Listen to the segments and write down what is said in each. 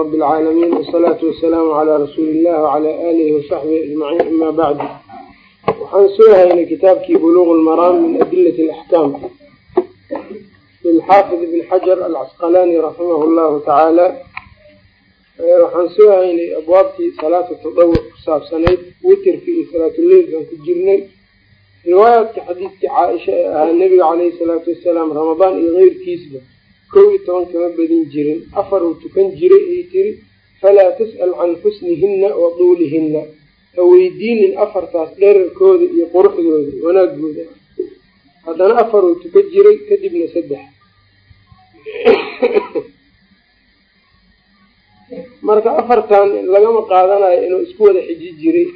rabi alcaalamiin wasalaatu wasalaamu calaa rasuuli illah wacalaa aalihi wasaxbihi ajmaciin ama bacdu waxaan soo haynay kitaabkii buluuq lmaraam min adilati alaxkaam lilxaafid ibn xajar alcasqalaani raximahu llahu tacaala waxaan soo haynay abwaabtii salaata tadawuc ku saabsanayd witerka iyo salaatuleil baan ku jirnay. Riwaayaadka xadiidkii caaisha ee ahaa nebiga caleyhi salaatu wasalaam ramadaan iyo keyrkiisba kow iyo toban kama badin jirin afar uu tukan jiray ay tiri falaa tas'al can xusnihinna wa duulihinna ha weydiinin afartaas dherarkooda iyo quruxdooda wanaagooda haddana afar uu tukan jiray kadibna saddex marka afartan lagama qaadanayo inuu isku wada xiji jiray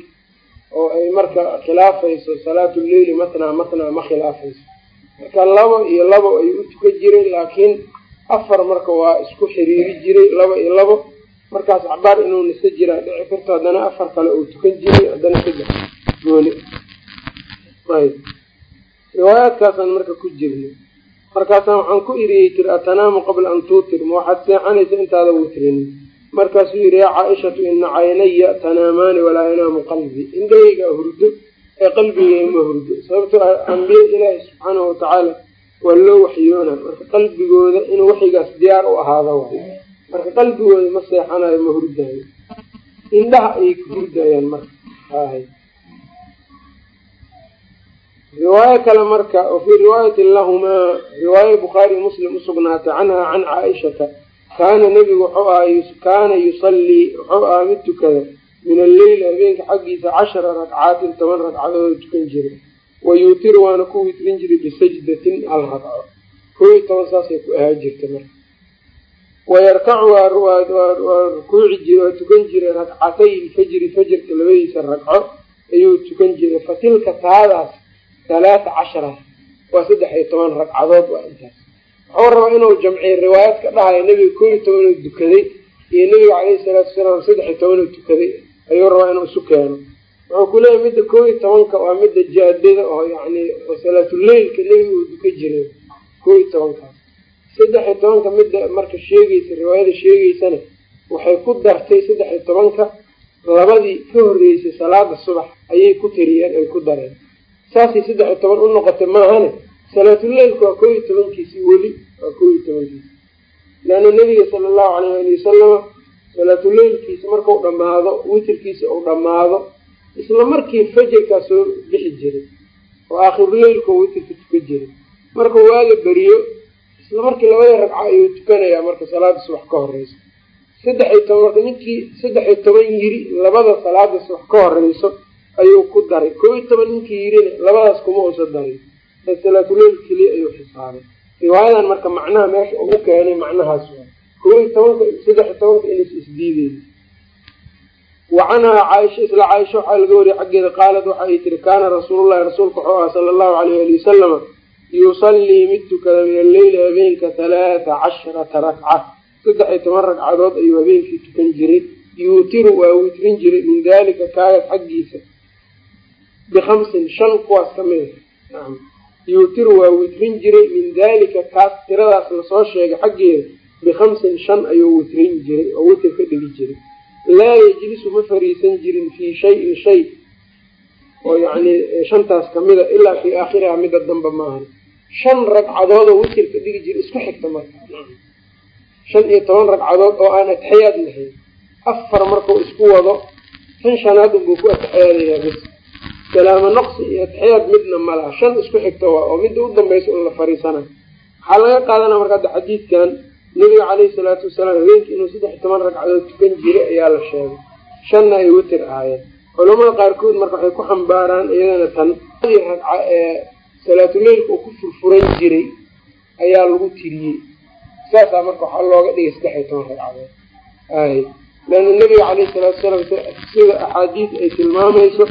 oo ay marka khilaafayso salaatu leyli matnaa matnaa ma khilaafayso marka labo iyo labo ayuu u tukan jiray laakiin afar marka waa isku xiriiri jiray laba iyo labo. Markaas cabaar inuu nisa jiraa dhici karto haddana afar kale uu tukan jiray haddana saddex gooni. Ayb riwaayaadkaasaan marka ku jirnay. Markaasaan waxaan ku iriyey tir atanaamu qabla an tuutir ma waxaad seexanaysa intaada witrin markaasuu yidhi yaa caaishatu ina caynaya tanaamaani walaa yanaamu qalbi. Indhahaygaa hurdo ee qalbigay ma hurdo. Sababtoo ah ambiye ilaahi subxaanahu watacaala waa loo waxyoona. Marka qalbigooda inuu waxigaas diyaar u ahaado waay marka qalbigooda ma seexanayo ma hurdaayo. Indhaha ayay ka hurdayaan marka. Riwaayo kale marka wa fii riwaayatin lahumaa riwaayo bukhaari muslim usugnaatay canha can caaishata kaana nebigu wuxuu ahaa kaana yusallii wuxuu ahaa mid tukada min alleyli habeenka xaggiisa cashara ragcaatin toban ragcadood tukan jiray wa yuutiru waana ku witrin jiray bisajdatin hal ragco koo iyo toban saasay ku ahaa jirta marka wayarkacu waa rukuuci jira waa tukan jiray ragcatay ilfajri fajrka labadiisa ragco ayuu tukan jiray fa tilka taadaas halaata cashara waa saddex iyo toban ragcadood waa intaas wuxuu rabaa inuu jamciyo riwaayad ka dhahayo nebiga koo iyo toban oo dukaday iyo nebiga caleyhi salaatu wasalaam saddex iyo toban oo tukaday ayuu rabaa inuu isu keeno wuxuu ku leeyahy midda koo iyo tobanka waa midda jaadada oo yani salaatuleilka nebiga uu duka jiray koo iyo tobankaas saddex iyo tobanka midda marka sheegaysa riwaayada sheegaysana waxay ku dartay saddex iyo tobanka labadii ka horreysay salaada subax ayay ku tiriyeen ay ku dareen. Saasay saddex iyo toban u noqotay maahane salaatuleilku waa koo iyo tobankiisi weli waa koo iyo tobankiisi leanna nebiga sala allahu caleyh ali wasalama salaatuleilkiisa markau dhammaado witirkiisa uu dhammaado isla markii fajarkaa soo bixi jiray oo aakhiruleilku witirka tukan jiray. Markuu waaga beriyo isla markii labada ragco ayuu tukanayaa marka salaada subax ka horeyso. Saddex iyo toban marka ninkii saddex iyo toban yiri labada salaada subax ka horeyso ayuu ku daray. Koo iyo toban ninkii yirina labadaas kuma uusa darin. Ee salaatuleil keliya ayuu xisaabay riwaayadan marka macnaha meesha ugu keenay macnahaas waa koo iyo tobanka saddex iyo tobanka inays isdiideen wa canhaa caaisha isla caaisha waxaa laga wariyay xaggeeda qaalad waxa ay tiri kaana rasuulullahi rasuulka wuxuu aha sala allahu alayh ali wasalama yusallii mid tukada min alleyli habeenka halaata casharata rakca saddex iyo toban ragcadood ayuu habeenkii tukan jiray yuutiru waa witrin jiray min dalika kaagad xaggiisa bikhamsin shan kuwaas ka mid a yuutiru waa witrin jiray min dalika kaas tiradaas la soo sheegay xaggeeda bikhamsin shan ayuu witrin jiray oo witir ka dhigi jiray laa yejlisu ma fariisan jirin fii shayin shay. oo yacni shantaas kamida ilaa fii aakhiriha midda damba maahan shan ragcadoodoo witirka dhigi jira isku xigta marka. Shan iyo toban ragcadood oo aan atexyaad lahayn. Afar markuu isku wado tan shanaad unbuu ku atexyaadayaa bis salaamo noqsi iyo atexyaad midna malaha shan isku xigta waa oo midda u dambaysa un la fariisana. Waxaa laga qaadanaa marka hadda xadiidkan nebiga caleyhi salaatu wasalaam habeenkii inuu saddex toban ragcadood tukan jiray ayaa la sheegay. Shanna ay witir ahaayeen. Culamada qaarkood marka waxay ku xambaaraan iyadana tan ragca ee salaatuleilka uu ku furfuran jiray ayaa lagu tiriyey. Saasaa marka waxaa looga dhigay saddex iyo toban ragcadood. Ay leanna nebiga caleyhi salaatu wasalaam sida axaadiis ay tilmaamayso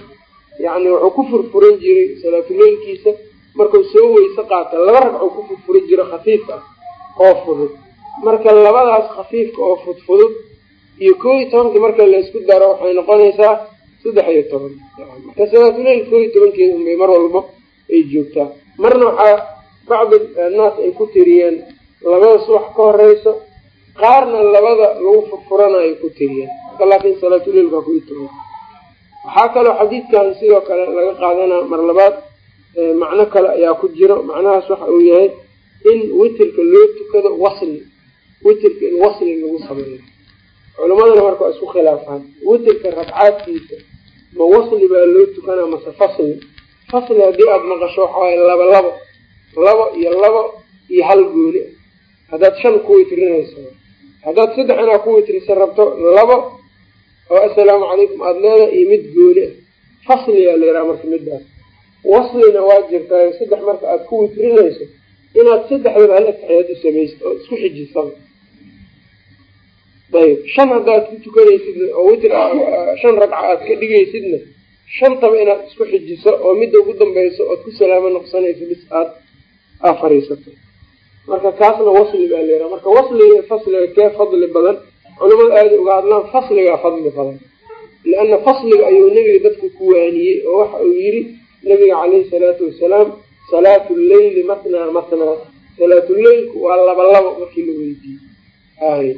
yacni wuxuu ku furfuran jiray salaatuleilkiisa markuu soo weyse qaata laba ragcuu ku furfuran jiro khafiif ah oo fudud marka labadaas khafiifka oo fudfudud iyo koo iyo tobankii marka laysku daro waxay noqonaysaa saddex iyo toban. Marka salaatuleil koo iyo tobankeeda unbay mar walba ay joogtaa. Marna waxaa bacdi naas ay ku tiriyeen labada subax ka horeyso qaarna labada lagu furfuranayo ku marka laakiin salaatuleilkaa ku itiro waxaa kaloo xadiidkan sidoo kale laga qaadanaa mar labaad macno kale ayaa ku jiro. Macnahaas waxa uu yahay in witirka loo tukado wasli witirka in wasli lagu sameeyo. Culimadana marka waa isku khilaafaan. Witirka ragcaadkiisa ma wasli baa loo tukanaa mase fasli. Fasli haddii aada maqasho waxawaay laba labo labo iyo labo iyo hal gooni. Haddaad shan ku witrinayso haddaad saddex inaa ku witrisan rabto labo oo assalaamu calaykum aada leedahay iyo mid gooni. Ah fasliyaa la yidhaha marka midaas waslina waa jirtaa saddex marka aada ku witrinayso inaad saddexdaba hal ataxiyaad u samaysid oo isku xijisaba ayb shan haddaad ku tukanaysidna oo witr shan ragca aad ka dhigaysidna shantaba inaad isku xijiso oo midda ugu dambayso ood ku salaamo noqsanayso bis aad aa fariisato marka kaasna wasli baa leeraa marka wasliga fasliga kee fadli badan culamada aada uga hadlaan fasligaa fadli badan. Lianna fasliga ayuu nebiga dadka ku waaniyey oo waxa uu yidhi nabiga caleyhi salaatu wasalaam salaatu lleyli matnaa matnaa. Salaatuleylku waa laba labo markii la weydiiyey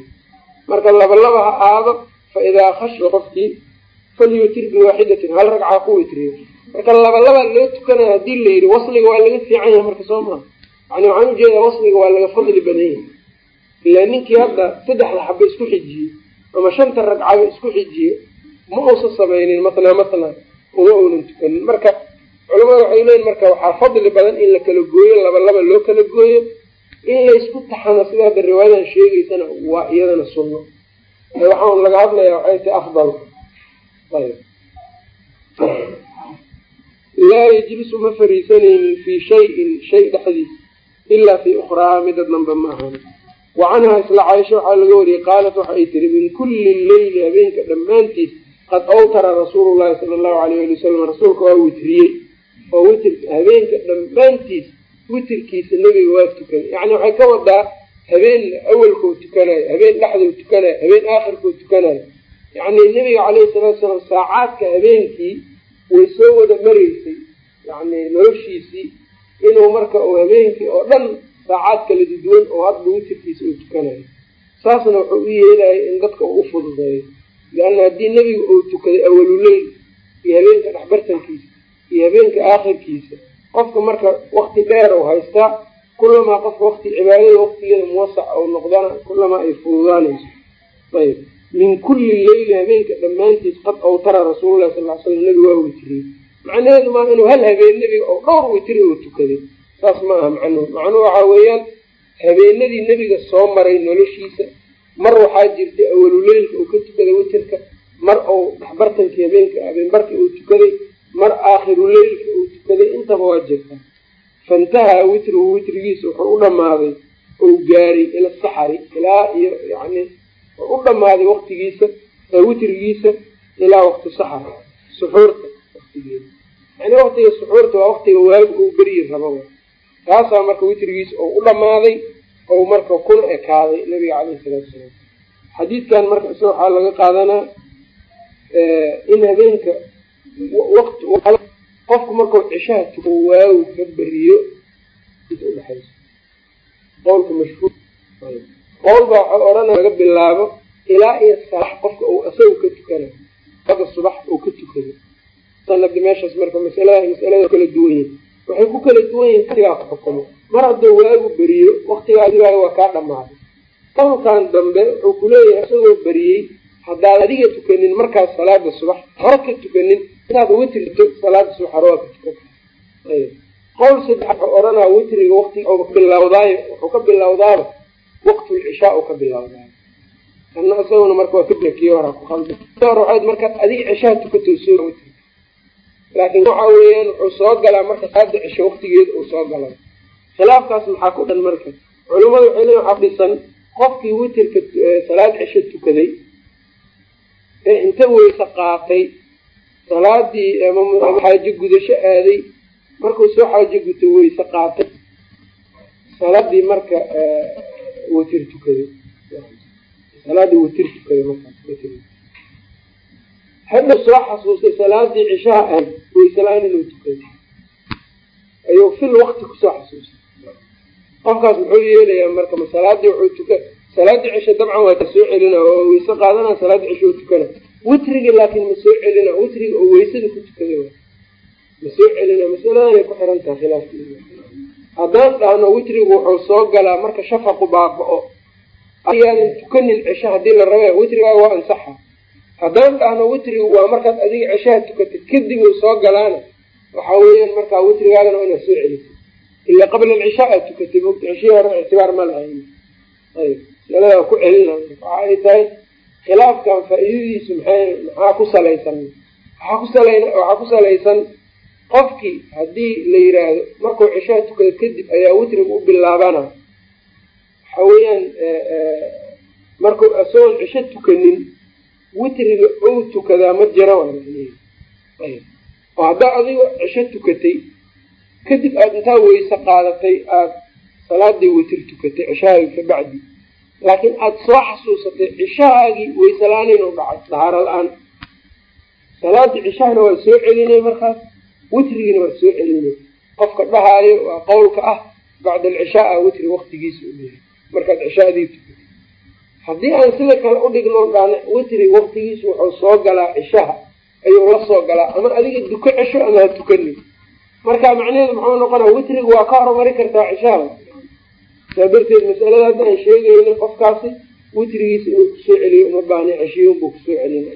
marka laba laba ha aado fa idaa khasha qofkii falyutir biwaaxidatin hal ragcaa ku witriyo marka laba laba loo tukanaya haddii la yidhi wasliga waa laga fiican yahay marka soo maha. Yani waxaan u jeedaa wasliga waa laga fadli badan yahay. Ilaa ninkii hadda saddexda xaba isku xijiyey ama shanta ragcaba isku xijiye ma uusan samaynin matnaa matnaa uma uunan tukanin. Marka culamada waxay leeyiin marka waxaa fadli badan in la kala gooyo laba laba loo kala gooyo in laysku taxano sida hadda riwaayadan sheegaysana waa iyadana sunno. Waxaan laga hadlayaa waxay tahay afdal ayb laa yajlisu ma fariisanaynin fii shayin shay dhexdiis ilaa fii ukhraa mida dambe ma ahan. Wa canhaa isla caaisha waxaa laga wariyey qaalat waxay tiri min kulli leyli habeenka dhammaantiis qad awtara rasuulu llahi sala allahu alayh ali wasalam rasuulka waa witriyey. Oo witrka habeenka dhammaantiis witirkiisa nebiga waa tukanay. Yacni waxay ka wadaa habeen awalkoo tukanayo habeen dhexdoo tukanayo habeen aakhirkoo tukanayo yacni nebiga caleyhi salaatu salaam saacaadka habeenkii way soo wada maraysay yacni noloshiisii inuu marka uu habeenkii oo dhan saacaad kala duduwan oo hadba witirkiisa uu tukanayo saasna wuxuu u yeelaya in dadka uu u fududeeyo lianna haddii nebiga uu tukaday awaluleyl iyo habeenka dhexbartankiisa iyo habeenka aakhirkiisa qofka marka wakti dheer u haystaa kulamaa qofka wati cibaadada waktigeeda muwasac ou noqdana kulamaa ay fududaanayso. Ayb min kulli leyli habeenka dhammaantiis qad awtara rasuulullahi sal l slam nebiga waa witriyey macnaheedu maa inuu hal habeen nebiga oo dhowr witri oo tukaday. Saas ma aha macnuhu. Macnuhu waxaa weeyaan habeenadii nebiga soo maray noloshiisa mar waxaa jirtay awaluleylka uu ka tukaday witirka mar ou dhexbartankii habeenka habeenbarkii uu tukaday mar aakhiruleylka uu tukaday intaba waa jirtaa faintahaa witruhu witrigiisa wuxuu u dhammaaday ou gaaray ila saxari ilaa iyo yani u dhammaaday waktigiisa witrigiisa ilaa wakti saxar suxuurta watigeeda yani waktiga suxuurta waa waktiga waagu uu beryi rabo kaasaa marka witrigiisa ou u dhammaaday ou marka kuna ekaaday nabiga caleyhi salaatu salaam. Xadiidkan marka isna waxaa laga qaadanaa in habeenka waqti qofku markau cishaha tuko waagu ka beriyo inta udhexayso qowlka mashhuur qowl baa waxaa odhana laga bilaabo ilaa iyo salax qofka uu isaga ka tukanayo. Ada subax uu ka tukado sanada meeshaas marka masalada masalada kala duwan yihiin waxay ku kala duwan yihiin waqtigaa ku xukumo. Mar hadduu waagu beriyo waktigaadigaga waa kaa dhamaaday qowlkan dambe wuxuu kuleeyahay isagoo beriyey haddaad adiga tukanin markaas salaada subax hore ka tukanin intaad witrito salaada subax waa tukan qowl saddex wuxuu odhanaa witriga wati bilawdaayo wuxuu ka bilawdaaba waqtul cishaa u ka bilawdaayo kana isaguna marka waa kii hora ku qalda hore waxayd markaad adiga cishaha tukato soo witri laakiin waxa weeyaan wuxuu soo galaa marka salaada cisho waqtigeeda uu soo galay. Khilaafkaas maxaa ku dhan marka? Culimadu waxay leeyiin waxaa dhisan qofkii witirka salaad cisho tukaday ee inta weyse qaatay salaadii xaajo gudasho aaday. Markuu soo xaajo guto weyse qaatay. Salaadii marka watir tukaday salaadii watir tukaday hadhow soo xasuustay salaadii cishaha ahayd weyse la'aan inuu tukaday ayuu fil wakti ku soo xasuustay. Qofkaas muxuu yeelayaa marka ma salaadii wuxuu tuka salaada cisho dabcan waa soo celina oo weyse qaadana salaada cisho tukana witriga laakiin ma soo celina witriga oo weysada ku tukada ma soo celina masaladanay ku xiran tahay khilaafka haddaan dhahno witrigu wuxuu soo galaa marka shafaqu baaba-o. Ayaadan tukanin cisho haddii la rabe witrigaaga waa ansaxa. Haddaan dhahno witrigu waa markaad adiga cishaha tukatid kadib uu soo galaana. Waxaa weeyaan markaa witrigaagana inaad soo celisay. Ila qabla alcishaa aad tukatay mogta cishihii hore ictibaar ma lahayn. Ayb masaladaa ku celina. Waxa ay tahay khilaafkan faa-iidadiisu maxay maxaa ku salaysan? Waxaa ku sala waxaa ku salaysan qofkii haddii la yiraahdo markuu cishaha tukado kadib ayaa witriga u bilaabana. Waxa weeyaan markuu isagoon cisho tukanin witriga ou tukadaa ma jira oo haddaa adigo cisho tukatay kadib aada intaa weyse qaadatay aada salaadii witr tukatay cishahaagii ka bacdi laakiin aada soo xasuusatay cishahaagii weyse la'aan inuu dhacay. Dahaaro la'aan salaadii cishahana waa soo celinay markaas witrigiina waa soo celinay. Qofka dhahaayo waa qowlka ah bacda alcishaa witri waktigiisa u yahay markaad cishaadii tukatay haddii aan sida kale udhigno dhahna witri waktigiisu wuxuu soo galaa cishaha ayuu la soo galaa. Ama adiga duko cesho ama ha tukani marka macnaheedu muxuu noqonaa witriga waa ka horumari kartaa cishaha saa darteed masalada hadda aan sheegayna qofkaasi witrigiisa inuu ku soo celiyo uma baahna ceshiyunbuu ku soo celina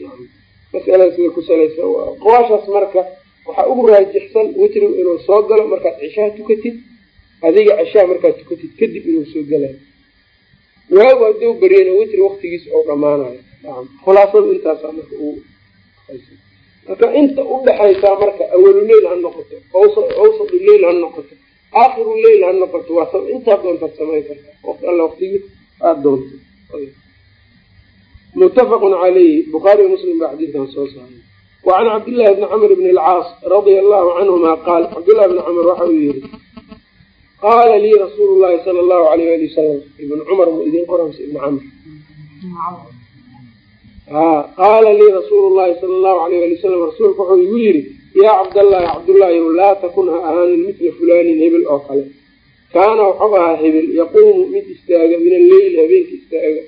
masalada sida ku salaysa qawaashaas marka waxaa ugu raajixsan witrigu inuu soo galo markaad cishaha tukatid adiga cishaha markaad tukatid kadib inuu soo galayo waagu hadduu baryana witri waktigiisa oo dhamaanayo khulaasadu intaasa marka marka inta udhaxaysaa marka awaluleyl ha noqoto awsadu leyl ha noqoto aakhiru leyl ha noqoto waa intaa doontaad samayn karta. Waqti alla waqtigii aada doonto. Muttafaqun calayhi bukhaariy muslim baa xadiidkan soo saaray. Wacan cabdillahi bni camr bni alcaas radia allahu canhuma qaal cabdillahi bni camr waxa uu yihi qaala lii rasuulu llahi sala allahu alayh ali wasalam ibn cumar mu idin qoramsa ibn camr. Qaala lii rasuulu llahi sala allahu alayh ali wasalam rasuulku wuxuu igu yidhi yaa cabdallahi cabdullaahi laa takun ha ahaanin midla fulaanin hebel oo kale. Kaana wuxuu ahaa hebel yaquumu mid istaaga min alleyli habeenka istaaga.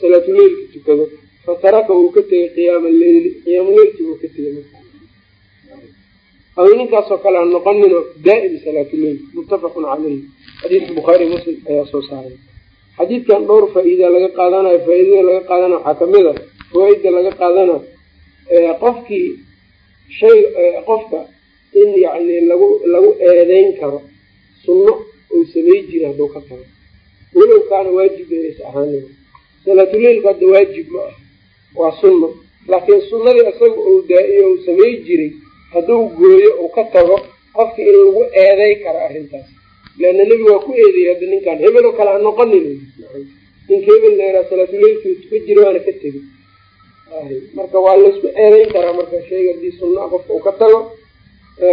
Salaatuleylka tukado fataraka wuu ka tegay qiyaama leyli qiyaamaleylkii wuu ka tegay adu ninkaasoo kale ha noqonino daa'im salaatuleyl muttafaqun caleyh xadiidka bukhaari muslim ayaa soo saaray. Xadiidkan dhowr faa-iida laga qaadanayo faa-iidada laga qaadanayo waxaa ka mid a fawaaida laga qaadana qofkii shay qofka in yani lagu lagu eedeyn karo sunno uu samay jira hadduu ka tago. Walow kaana waajib ees ahaan salaatuleilku hadda waajib ma ah waa sunno. Laakiin sunnadii isaga uu daa-iyo uu samay jiray hadduu gooyo uu ka tago qofki in lagu eeday karo arrintaas. Leanna nebigu waa ku eedeeyay hadda ninkaan hebel oo kale ha noqonin. Ninka hebel leeraa salaatuleilkii tuka jira waana ka tegay marka waa laysku eedeyn karaa marka shayga haddii sunna a qofka uu ka tago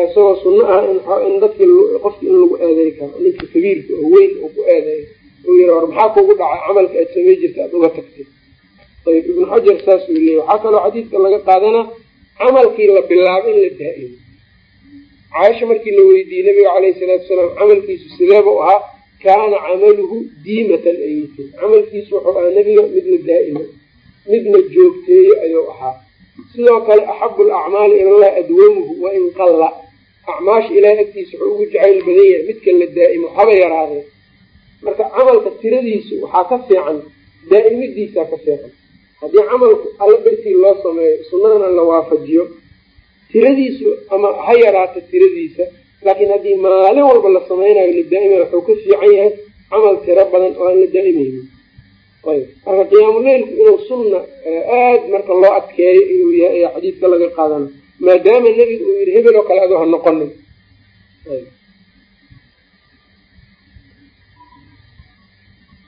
isagoo sunno ah in dadki qofki in lagu eedeey karo ninka kabiirka oo weyn uu ku eedeeyo uu yiri war maxaa kugu dhacay camalka aad samay jirta aada uga tagtay? Ayb ibnu xajar saasuu leeyay waxaa kaloo xadiidka laga qaadanaa camalkii la bilaabo in la daa-imo caaisha markii la weydiiyey nabiga caleyhi salaatu salaam camalkiisu sideebuu ahaa kaana camaluhu diimatan ayt camalkiisu wuxuu ahaa nebiga mid la daa-imo midna joogteeye ayuu ahaa. Sidoo kale axabu alacmaali ilallahi adwamuhu wain qalla. Acmaasha ilahay agtiisa wuxuu ugu jacayl badan yahay midka la daa'imo haba yaraadeen marka camalka tiradiisu waxaa ka fiican daa'imidiisaa ka fiican. Haddii camalku alla dartii loo sameeyo sunnadana la waafajiyo. Tiradiisu ama ha yaraato tiradiisa laakiin haddii maalin walba la sameynayo la daa'imay wuxuu ka fiican yahay camal tiro badan oo aan la daa'imaynin ayb marka qiyaamuleilku inuu sunna aad marka loo adkeeyo inuu yahay ayaa xadiidka laga qaadana maadaama nebiga uu yihi hebel oo kale adoo ha noqonin.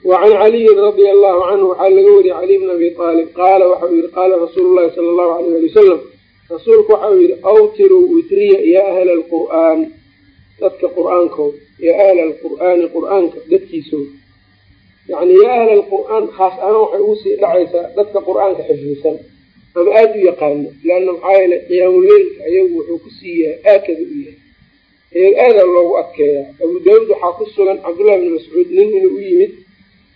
Wacan caliyin radia allahu canhu waxaa laga wariyey caliy bn abi aalib qaala waxau yihi qaala rasuulu llahi sala allahu alayh ali wasalam rasuulku waxau yihi awtiruu witriya yaa ahla alqur'aan. Dadka qur'aankood yaa ahla alqur'aani qur'aanka dadkiiso yani yaa ahla alqur'aan khaas ahaan waxay ugu sii dhacaysaa dadka qur'aanka xifdisan ama aada u yaqaano leanna maxaa yeele qiyaamuleylka ayagu wuxuu ku sii yahay aakada u yahay. Iyaga aadaa loogu adkeeyaa. Abu daawuud waxaa ku sugan cabdullahi bni mascuud nin inuu u yimid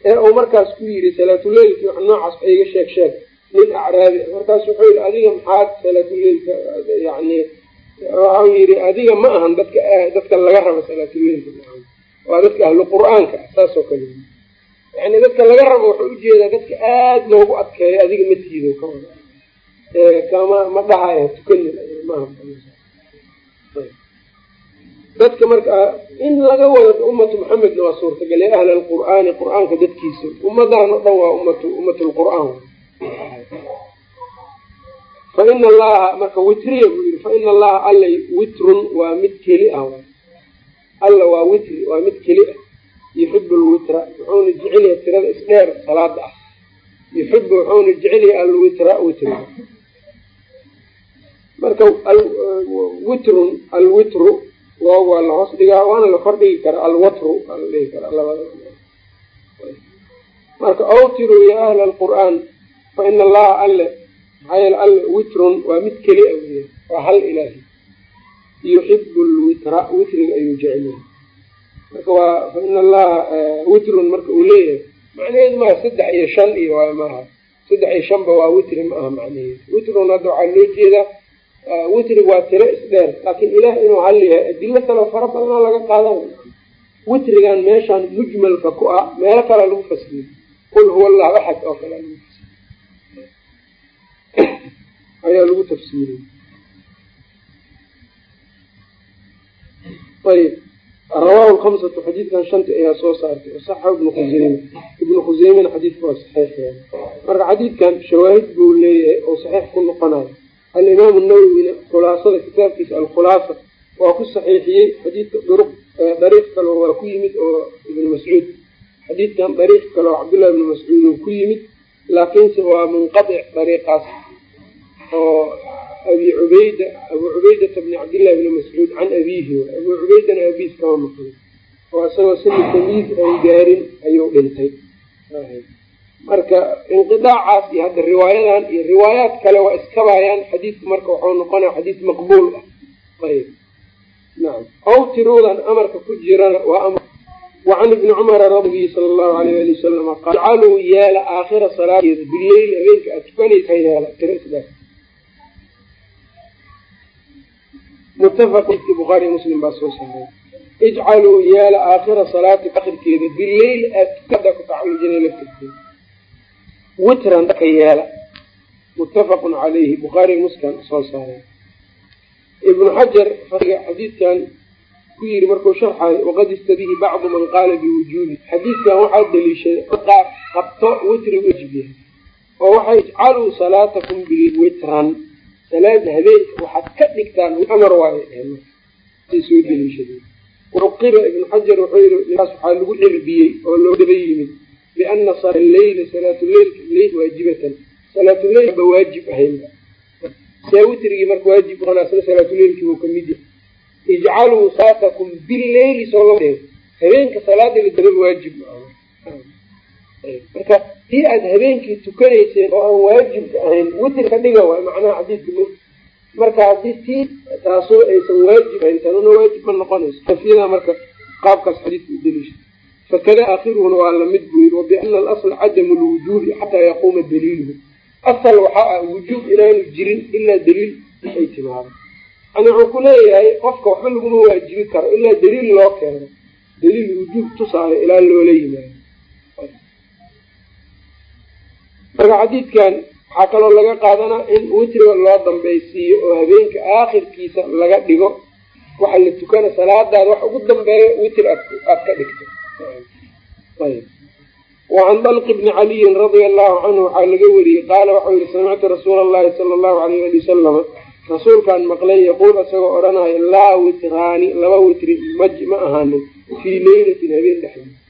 ee uu markaas ku yidhi salaatuleilki wax noocaas ba iga sheeg sheeg. Nin acraabi markaas wuxuu yihi adiga maxaad salaatuleilka yani waxau yidhi adiga ma ahan dadka dadka laga rabo salaatuleilka waa dadka ahlu qur'aanka saasoo kale yani dadka laga rabo wuxuu u jeedaa dadka aada loogu adkeeyo adiga ma tiido ka wada. Ma dhahaya tukanin dadka marka in laga wado ummatu maxamedna waa suurtagal ee ahla alqur'aani qur'aanka dadkiisa. Ummadan o dhan waa ummatu fa ina allaha marka witriya buu yii fa ina allaha alla witrun waa mid keli ah. Alla waa witri waa mid keli ah yuxibu lwitra wuxuuna jecel yahay tirada isdheer salaada ah. Yuxibu wuxuuna jecel yahay alwitra witri marka witrun alwitru waa la hoos dhigaa waana la kor dhigi karaa alwatru dhigi karaa labada marka awtiru ya ahla alqur'aan fa ina allaha alle maxaa yeele alle witrun waa mid keli a waa hal ilaahi. Yuxibu lwitra witriga ayuu jecel yahay marka waa fa ina allaha witrun marka uu leeyahay macnaheedu maaha saddex iyo shan iyo waay maaha saddex iyo shanba waa witri ma aha macnaheedu. Witrun hadda waxaa loo jeedaa witrig waa tiro isdheer laakiin ilaah inuu hal yahay adilo kaleo fara badanaa laga qaadanay witrigan meeshaan mujmalka ku ah meelo kalea lagu fasiriyey qul huwa allahu axad oo kale lagu ayaa lagu tafsiiriyey. Ayb rawaahu lkamsatu xadiidkan shanta ayaa soo saartay wasaxa ibnu khuseyme ibnu khuseymena xadiidka waa saxiix marka xadiidkan shawaahid buu leeyahay oo saxiix ku noqonayo alimaamu nawowina khulaasada kitaabkiisa alkhulaasa waa ku saxiixiyey xadiidka duruq dariiq kaleo waa ku yimid oo ibnu mascuud xadiidkan dariiq kale oo cabdullahi ibnu mascuud oo ku yimid laakiinse waa munqadic dariiqaas oo abi cubayda abu cubaydata bni cabdillahi bni mascuud can abiihi abu cubaydana abiis kama maqlay oo isagoo sini tamiis ay gaarin ayuu dhintay marka inqidaacaas iyo hadda riwaayadan iyo riwaayaad kale waa iskabayaan xadiidku marka waxau noqonaya xadiid maqbuul ah ayb nacam awtiruudan amarka ku jirana waa wacan ibni cumara rabii sala allahu alayh ali wasalama qaal ijcaluu yeela aakhira salaateeda bileyli habeenka aad tukanaysa yeela tiro isdhaaf muttafaqki bukhaari muslim baa soo saaray. Ijcaluu yeela aakhira salaati akhirkeeda bileyli aad ku tacalujina laftirkeeda witran ka yeela muttafaqun calayhi bukhaari muslim soo saaray. Ibnu xajar xadiidkan ku yiri markuu sharxayo waqad istabihi bacdu man qaala biwujuubi xadiidkan waxaa daliishaday qaar qabto witri wajib yahay oo waxay ijcaluu salaatakum bilwitran salaada habeenka waxaad ka dhigtaan amar waayo soo ibnu xajar wuxuu yii ninkaas waxaa lagu cirbiyey oo loo daba yimid biana leyla salaatuleilka leyl waajibatan. Salaatuleyl ba waajib ahaynba see witrigii marka waajib noqona sida salaatuleilkii buu ka mid yahay. Ijcaluu saatakum bileyli soo loo habeenka salaada la dababa waajib marka tii aada habeenkii tukanayseen oo aan waajibka ahayn witr ka dhiga waay macnaha xadiidka marka haddii tii taasoo aysan waajib ahayn tanuna waajib ma noqonayso. Afyada marka qaabkaas xadiidka u daliisha fakada aakhiruhuna waa la mid buu yiri wabiana alasla cadamu lwujuubi xataa yaquuma daliiluhu. Asal waxaa ah wujuub inaanu jirin ilaa daliil ay timaado. Yani wuxuu ku leeyahay qofka waxba laguma waajibi karo ilaa daliil loo keeno. Daliil wujuub tusaayo ilaa loola yimaado marka xadiidkan waxaa kaloo laga qaadanaa in witriga loo dambaysiiyo oo habeenka aakhirkiisa laga dhigo. Waxa la tukana salaadaada wax ugu dambeeyo witr aad ka dhigto. Wacan dalqi bni caliyin radia allahu canhu waxaa laga wariyey qaala waxau yihi samictu rasuula allahi sala allahu alayh ali wasalama rasuulkaan maqlay yaquul isagoo odhanaya laa witraani laba witri ma ahaanin fii leylatin habeen dhexdiis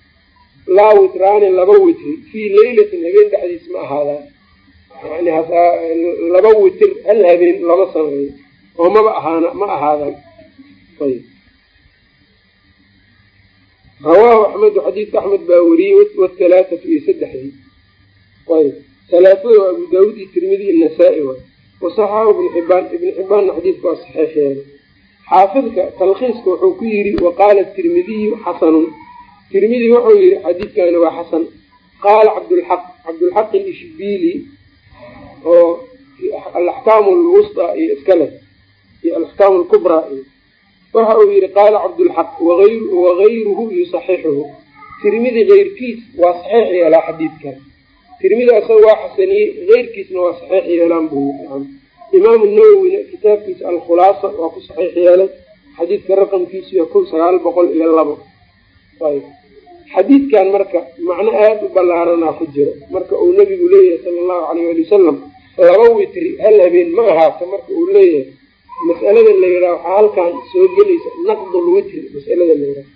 laa witraani laba witri fii leylatin habeen dhexdiis ma ahaadaan yani laba witr hal habeen lama sameeyo oo maba ahaana ma ahaadaan ayb rawaahu axmedu xadiidka axmed baa wariyey whalaaatu iyo saddexdii. Ayb halaatada waa abu daawud iyo tirmidi iyo nasaa-i waay wasaxaxu ibnu xibaan ibnu xibaanna xadiidka waa saxiix yeelay xaafidka talkhiiska wuxuu ku yiri waqaala tirmidiyu xasanun tirmidi wuxuu yihi xadiidkani waa xasan. Qaala cabdulxaq cabdulxaq ishbili oo alaxkaam lwusطa iyo iska leh iyo alaxkaam lkubraa iyo waxa uu yihi qaala cabdulxaq wagayruhu yusaxixuhu tirmidi keyrkiis waa saxiix yeelaa xadiidkan tirmidi asaga waa xasaniyey keyrkiisna waa saxiix yeelaan buu imaamu nawowina kitaabkiisa alkhulaasa waa ku saxiix yeelay xadiidka raqamkiisu iyo kun sagaal boqol iyo labo xadiidkan marka macno aada u ballaaranaa ku jiro. Marka uu nabigu leeyahay sala allahu alayh ali wasalam laba witri hal habeen ma ahaato marka uu leeyahay. Mas'alada la yidhaha waxaa halkan soo gelaysa naqdul witri masalada la yidhaha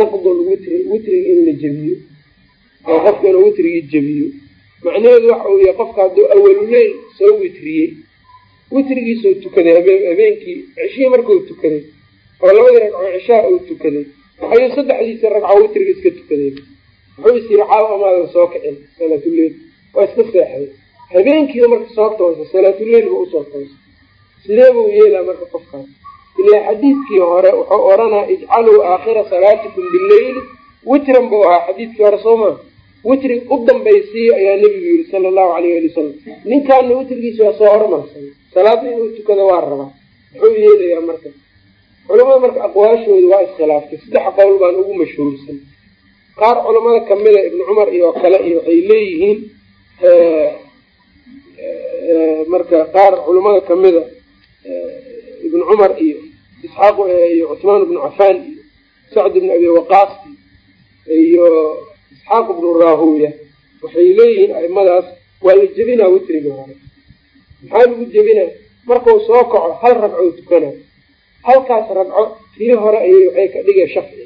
naqdul witri witriga in la jebiyo. Oo qofka inuu witrigii jebiyo. Macnaheedu waxa uu yahay qofka hadduu awaluleyl soo witriyey witrigiisoo tukaday habeenkii ceshihii markuu tukaday oo labadii ragco ceshaha uu tukaday ayuu saddexdiisa ragco witriga iska tukaday wuxuu is yiri caawa amaadan soo kicin salaatuleyl waa iska seexday. Habeenkiiba marka soo toosa salaatuleyl ba u soo toosa. Sidee buu yeelaa marka qofkaas. Ilaa xadiidkii hore wuxuu odhanaa ijcaluu aakhira salaatikum bileyli witran buu ahaa xadiidkii hore soo maa witrig u dambaysiiya ayaa nebigu yiri sala allahu alayh ali wasalam ninkaana witrigiisa waa soo hormarsan salaada inuu tukado waa rabaa. Muxuu yeelayaa marka culamada marka aqwaashooda waa iskhilaaftay saddex qowl baan ugu mashhuursan qaar culamada kamida ibnu cumar iyo kale iyo waxay leeyihiin marka qaar culamada kamida ibnu cumar iyo isxaaq iyo cuthmaan ibnu cafaan iyo sacd ibnu abi waqaas iyo isxaaq ibnu rahuya waxay leeyihiin aimadaas waa la jebinaa witriga hore maxaa lagu jebinaa? Markau soo kaco hal ragco tukana halkaas ragco tii hore ayay waxay ka dhigay shafci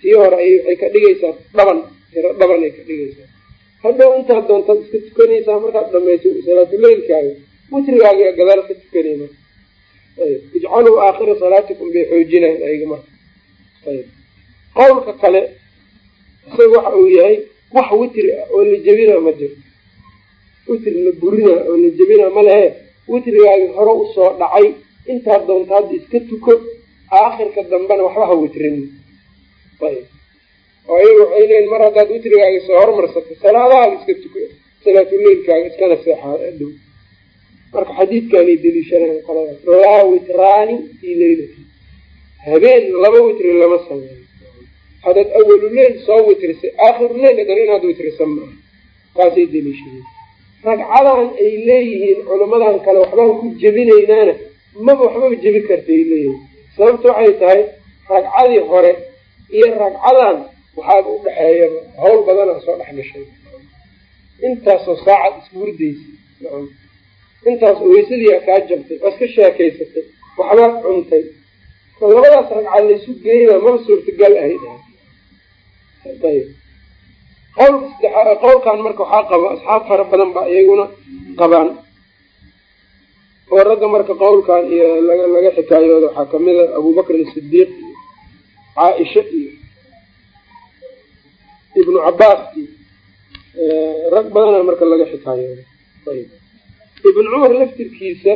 tii hore ayay waxay ka dhigaysaa dhaban tiro dhaban ay ka dhigaysaa. Hadhow intaad doontaad iska tukanaysaa markaad dhamayso salaatuleylkaaga witrigaaga gadaal ka tukanay marka ijcaluu aakhira salaatikum bay xoojinayan ayaga marka. Qowlka kale isaga waxa uu yahay wax witri ah oo la jebinaa ma jirto witri la burinaa oo la jebinaa ma lehe witrigaagi hore u soo dhacay intaad doonta hadda iska tuko aakhirka dambena waxba ha witrin oo ayaga waxay leeyiin mar haddaad witrigaaga soo hormarsato salaadahaaga iska tuko salaatuleylkaaga iskana seexaa adhow marka xadiidkaanay deliishanaan qoladaas laa witraani fii leylati habeen laba witri lama sameeyo. Hadaad awaluleyl soo witrisay aakhiruleyl hadan inaad witrisan maaha. Kaasay deliishadeen ragcadan ay leeyihiin culamadan kale waxbaan ku jebinaynaana maba waxbaba jebi kartay leeyihiin sababta waxay tahay ragcadii hore iyo ragcadan waxaaba u dhexeeyaba hawl badanaa soo dhex gashay intaasoo saacad ismurdaysa intaas weysadiia kaa jabtay waa iska sheekaysatay waxbaad cuntay. Labadaas ragcad laysu geeyna maba suurtagal saddeaa qowlkan marka waxaa qaba asxaab fara badan baa iyaguna qabaan ragga marka qowlkan iyo laga xikaayooda waxaa ka mid a abubakrin sidiiq iyo caaisha iyo ibnu cabaas iyo rag badana marka laga xikaayooda ibn cumar laftirkiisa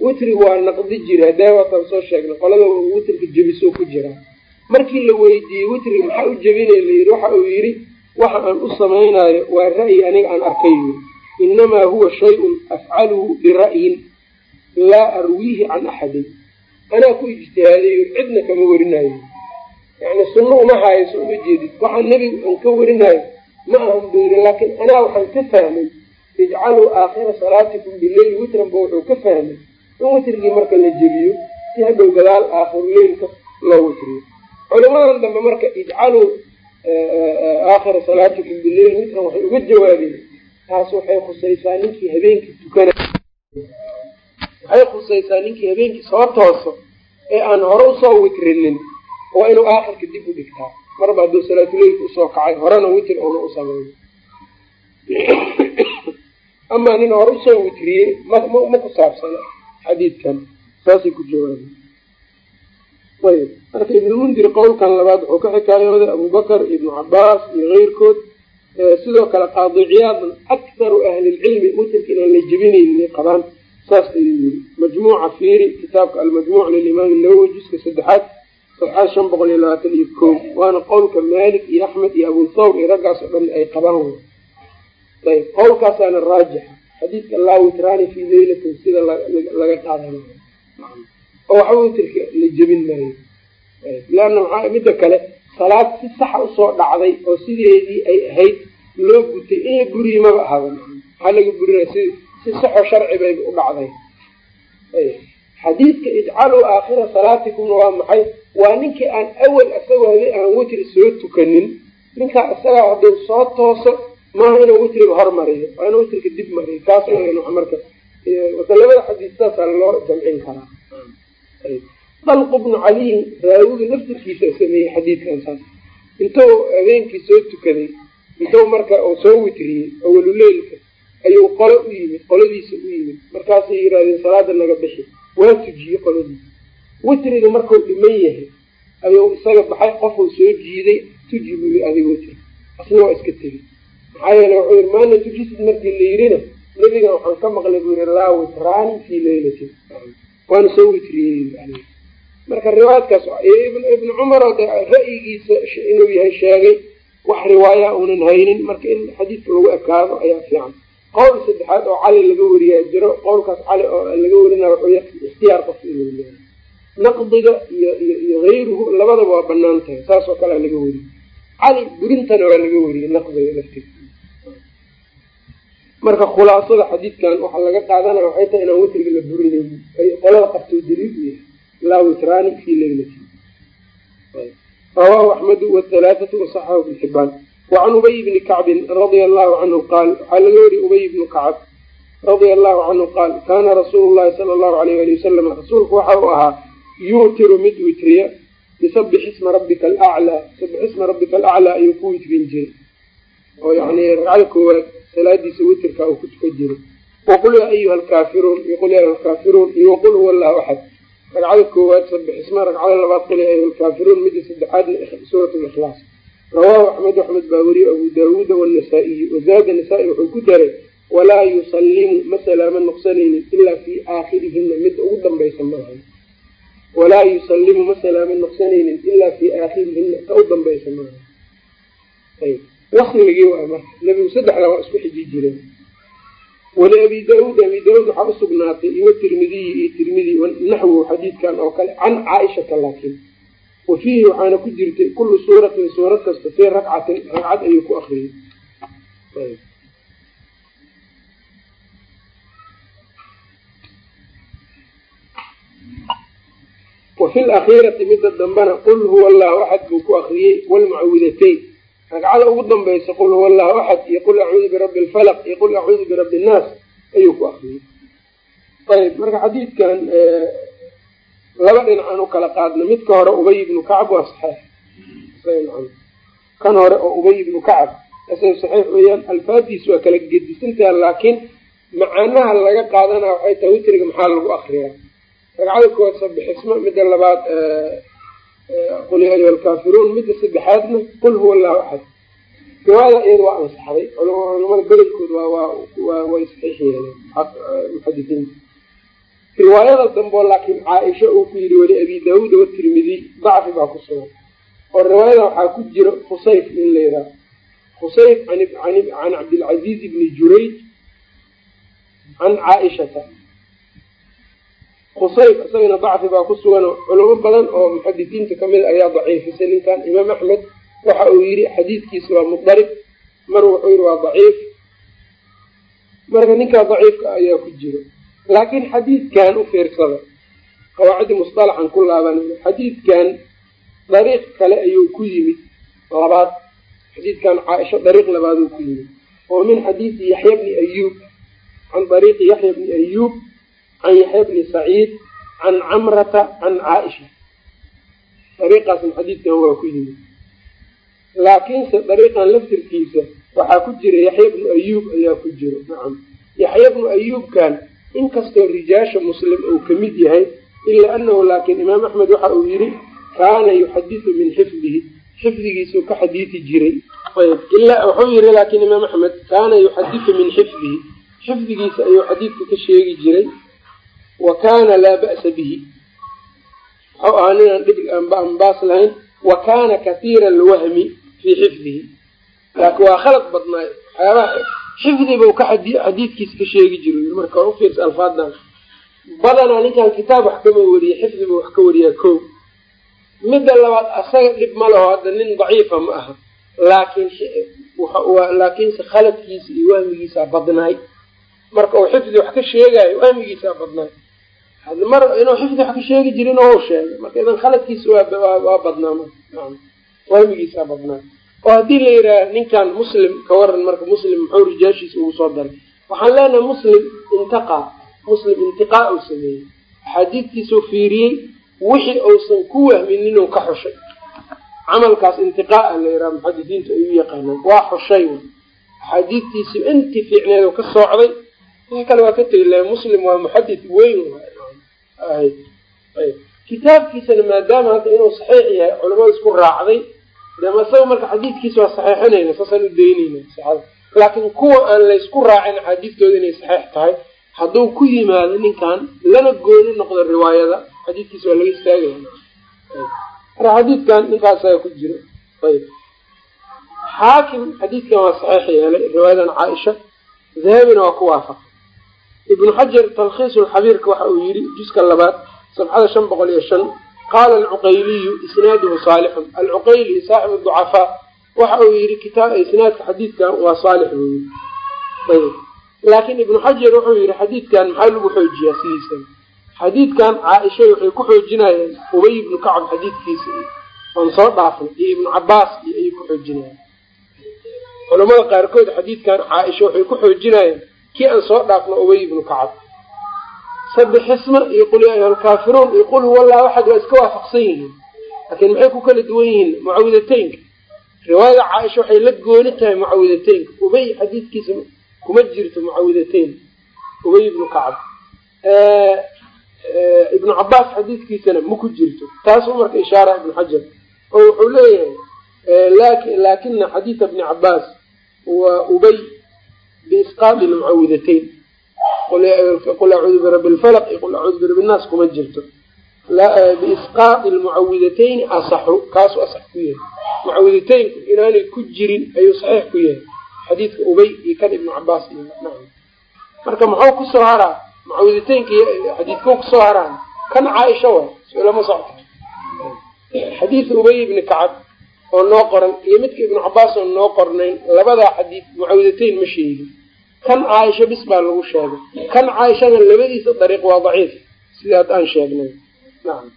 witriga waa naqdi jira. Hadee waataan soo sheegnay qolada witrika jebiso ku jira. Markii la weydiiyey witriga maxaa u jebinay layidhi waxa uu yidhi waxa aan u samaynayo waa ra'yi aniga aan arkay. Inamaa huwa shayun afcaluhu bira'yin laa arwiihi can axadin. Anaa ku ijtihaadayo cidna kama warinayo. Yani sunno uma haayo so uma jeedid waxaa nebiga aan ka warinayo ma ahan buu laakiin anaa waxaan ka fahmay ijcaluu aakhira salaatikum bileyl witran ba wuxuu ka fahmay in witrigii marka la jebiyo si hadhow gadaal aakhirleylka loo witriyo. Culamadan dambe marka ijcaluu aakhira salaatikum bileyl witran waxay uga jawaabeen taas waxay khusaysaa ninkii habeenkii tukana waxay khusaysaa ninkii habeenkii soo tooso ee aan hore u soo witrinin waa inuu aakhirka dib u dhigtaa marba hadduu salaatuleylka u soo kacay horena witr una u sameeyo amaa nin hore u soo witriyey ma ma ku saabsana xadiidkan. Saasay ku jawaabay ayb marka ibnulmundir qowlkan labaad wuxuu ka xikaayooday abubakar ibnu cabaas iyo keyrkood. Sidoo kale qaadiciyaadna akharu ahlilcilmi witrka inaan la jebinaynin qabaan saas ayuu yiri majmuuca fiiri kitaabka almajmuuc lilimaam nawowi juska saddexaad sabxaad shan boqol iyo labaatan iyo ko waana qowlka maalik iyo axmed iyo abu thawr iyo raggaas oo dhan ay qabaan ayb qowlkaasaana raajixa xadiidka laa witraani fii leylatin sida laga qaadanayo. Oo waxba witrka la jebin maayo leanna maxaa midda kale salaad si saxa u soo dhacday oo sideedii ay ahayd loo gutay in la guriyi maba ahaba maxaa laga burina si si saxoo sharci bayba u dhacday. Xadiidka ijcaluu aakhira salaatikumna waa maxay? Waa ninkii aan awel isaga habe aan witri soo tukanin. Ninkaa isagaa hadduu soo tooso maaha inuu witriga hormariyo waa inuu witrika dib mariyo. Kaas marka. Labada xadiis saasaa loo jamcin karaa. Dalqu bnu caliyin raawiga naftirkiisa sameeyey xadiidkan saas. Intuu habeenkii soo tukaday intuu marka uu soo witriyey awaluleylka ayuu qolo u yimid qoladiisa u yimid. Markaasay yidhahdeen salaada naga bixi. Waa tujiyey qoladiisa witriga markuu dhiman yahay ayuu isaga baxay qofuu soo jiiday tuji buli adiga witri. Waa iska tegey maxaa yeele wuxuu yiri maana tujisid markii la yirina nebigan waxaan ka maqlay buu yiri laa witraani fii leylatin waana soo witriyey marka riwaayadkaas ibnu cumar oo de ra'yigiisa inuu yahay sheegay wax riwaaya uunan haynin. Marka in xadiidka lagu ekaado ayaa fiican qowl saddexaad oo cali laga wariyaa jiro qowlkaas cali oo laga warina wuxuu ikhtiyaar qofka inuu leeyahay. Naqdiga iyo iyo iyo hayruhu labadaba waa bannaan tahay saas oo kalea laga weriye cali burintana waa laga weriyey naqdiga laftiisa marka khulaasada xadiidkan waxaa laga qaadanaya waxay tahay inaan witriga la burinayni ay qolada qabtay daliil u yahay laa witraani fi leylati rawahu axmedu whalaathatu wasaxahu ibn xibaan wacan ubay bni kacbin radia allahu canhu qaal waxaa laga weriye ubay ibnu kacb radia allahu canhu qaal kaana rasuulu llahi sala allahu alayh ali wasalam rasuulku waxa uu ahaa yuutiru mid witriya bisabix isma rabbika alaclaa sabix isma rabbika alaclaa ayuu ku witrin jiray oo yani ragcada koowaad salaadiisa witrka uu ku tukan jiray waqul yaa ayuha alkaafiruun yoqul ya ayuha alkaafiruun iyo waqul huwa allahu axad ragcada koowaad sabix isma ragcada labaad qul ya ayuha alkaafiruun midda saddexaadna suurat likhlaas rawaahu axmed axmed baa weriye abu daawuuda wanasaa-iyu wazaada nasaa-i wuxuu ku daray walaa yusallimu ma salaama noqsanaynin ilaa fii aakhirihina midda ugu dambaysa maaha walaa yusallimu ma salaama noqsanaynin ilaa fii aakhirihina ta u dambaysa maaha wasligii waay marka nebigu saddexda waa isku xiji jireen wali abi daauud abi daauud waxaa usugnaatay iyo tirmidiyi iyo tirmidi naxwu xadiidkan oo kale can caaishata laakiin wa fiihi waxaana ku jirtay kullu suuratin suurad kasta fii ragcatin ragcad ayuu ku akriyey wa fi lakhiirati midda dambena qul huwa allahu axad buu ku akriyey walmucawidatayn ragcada ugu dambaysa qul huwa allahu axad iyo qul acuudu birabbi lfalaq iyo qul acuudu birabbi innaas ayuu ku akriyey ayb marka xadiidkan laba dhinacaan u kala qaadna midka hore ubay ibnu kacab waa saxeix kan hore oo ubay ibnu kacab isaga saxiix weeyaan alfaadiis waa kala gedisantaha laakiin macaanaha laga qaadanaa waxay tahay witriga maxaa lagu akriyaa ragcada koowaad sabixisma midda labaad qul ya ayuha alkaafiruun midda saddexaadna qul huwa allahu axad riwaayada iyada waa ansaxday culamada bedelkood way saxiix yeeleen. Muxadisiinta riwaayada dambeo laakiin caaisha uu ku yidhi weli abi daawuud watirmidiy dacfi baa ku sugan. Oo riwaayada waxaa ku jira khusayf in la yidhaha khusayf can cabdilcaziiz ibni jurayj can caaishata. Khusayf isagana dacfi baa ku sugan culamo badan oo muxadisiinta ka mid a ayaa daciifisay ninkan imaam axmed waxa uu yidhi xadiidkiisa waa mudarib mar wuxuu yidhi waa daciif. Marka ninkaa daciifka ayaa ku jiro laakiin xadiidkan u fiirsada qawaacidi musطalaxan ku laabanayna xadiidkan dariiq kale ayuu ku yimid. Labaad xadiidkan caaisho dariiq labaaduu ku yimid. Oo min xadiidi yaxya bni ayuub can dariiqi yaxya bni ayuub can yaxya bni saciid can camrata can caaisha. Dariiqaasna xadiidkan waa ku yimid. Laakiinse dariiqan laftirkiisa waxaa ku jira yaxya bnu ayuub ayaa ku jiro nacam yaxya bnu ayuubkan inkastoo rijaasha muslim uu ka mid yahay ilaa anahu laakiin imaam axmed waxa uu yidhi kaana yuxadisu min xifdihi. Xifdigiisuu ka xadiisi jiray. Wuxuu yihi laakiin imaam axmed kaana yuxadisu min xifdihi. Xifdigiisa ayuu xadiidka ka sheegi jiray. Wa kaana laa ba'sa bihi. Waxau ahaa ninaan dhib ambaas lahayn. Wa kaana kathiira alwahmi fii xifdihi. Waa khalad badnaay. Waxyaabaha xifdibau ka xadiidkiisa ka sheegi jiro marka ufiirsa alfaadan badanaa ninkan kitaab wax kama weriye xifdiba wax ka wariyaa ko midda labaad asaga dhib ma laho hadda nin daciifa ma aha. Laakiin laakiinse khaladkiisa iyo wahmigiisaa badnaay. Marka uu xifdi wax ka sheegayo wahmigiisaa badnaay. Mar inuu xifdi wax ka sheegi jirin oo sheegay. Marka idan khaladkiisa waa badnaa wahmigiisaa badnaay oo haddii la yidhaaha ninkan muslim ka waran marka muslim muxuu rijaashiisa ugu soo daray. Waxaan leenahay muslim intaqaa muslim intiqaa uu sameeyey. Axaadiidtiisuu fiiriyey wixii uusan ku wahminin uu ka xushay. Camalkaas intiqaa la yidhaha muxadisiintu ay u yaqaanaan waa xushay axaadiidtiisii intii fiicneed oo ka soocday wixii kale waa ka tegi laha muslim waa muxadis weyn. Kitaabkiisana maadaama hadda inuu saxiix yahay culamada isku raacday isaga marka xadiidkiisa waa saxeixinayna saasaan u daynayna saxada. Laakiin kuwa aan laysku raacin axaadiistooda inay saxiix tahay hadduu ku yimaado ninkan lana gooni noqdo riwaayada xadiidkiisa waa laga istaagaya marka xadiidkan ninkaasaa ku jiro ayb. Xaakim xadiidkan waa saxiix yeelay riwaayadan caaisha dahabina waa ku waafaqay. Ibnu xajar talkhiisulxabiirka waxa uu yidhi juska labaad sabxada shan boqol iyo shan qaala alcuqayliyu isnaaduhu saalixun alcuqayli saaxibu ducafaa waxa uu yidhi isnaadka xadiidkan waa saalix buu yii ayb laakiin ibnu xajar wuxuu yidhi xadiidkan maxaa lagu xoojiyaa sidiisaba xadiidkan caaisha waxay ku xoojinayeen ubay ibnu kacab xadiidkiisa oon soo dhaafnay iyo ibnu cabaas iyo ayay ku xoojinayeen culamada qaarkood xadiidkan caaisha waxay ku xoojinayeen kii aan soo dhaafno ubay ibnu kacab sabixisma iyo qul ya ayuha alkaafiruun iyo qul huwa allahu axad waa iska waafaqsan yihiin laakiin maxay ku kala duwan yihiin mucawidateynka riwaayada caaisha waxay la gooni tahay mucawidateynka ubay xadiidkiisa kuma jirto mucawidateyn ubay ibnu kacab. Ibnu cabaas xadiidkiisana ma ku jirto. Taasuu marka ishaara ibnu xajar. Oo wuxuu leeyahay laakina xadiida bni cabaas waa ubay biisqaadi lmucawidateyn qul acuudu birabi lfalq iyo qul acuudu birabi nnaas kuma jirto biisqaadi lmucawidateyni asaxu kaasuu asax ku yahay mucawidateynku inaanay ku jirin ayuu saxiix ku yahay xadiidka ubay iyo kan ibnu cabaas iyo marka muxuu ku soo haraa mucawidateynka xadiidkuu ku soo haraan kan caaisha way lama socto xadiid ubay ibni kacab oo noo qoran iyo midka ibnu cabaas oo noo qornayn labadaa xadiid mucawidateyn ma sheegin kan caaisha bis baa lagu sheegay. Kan caaishana labadiisa dariiq waa daciif. Sidaad aan sheegnay. Nacam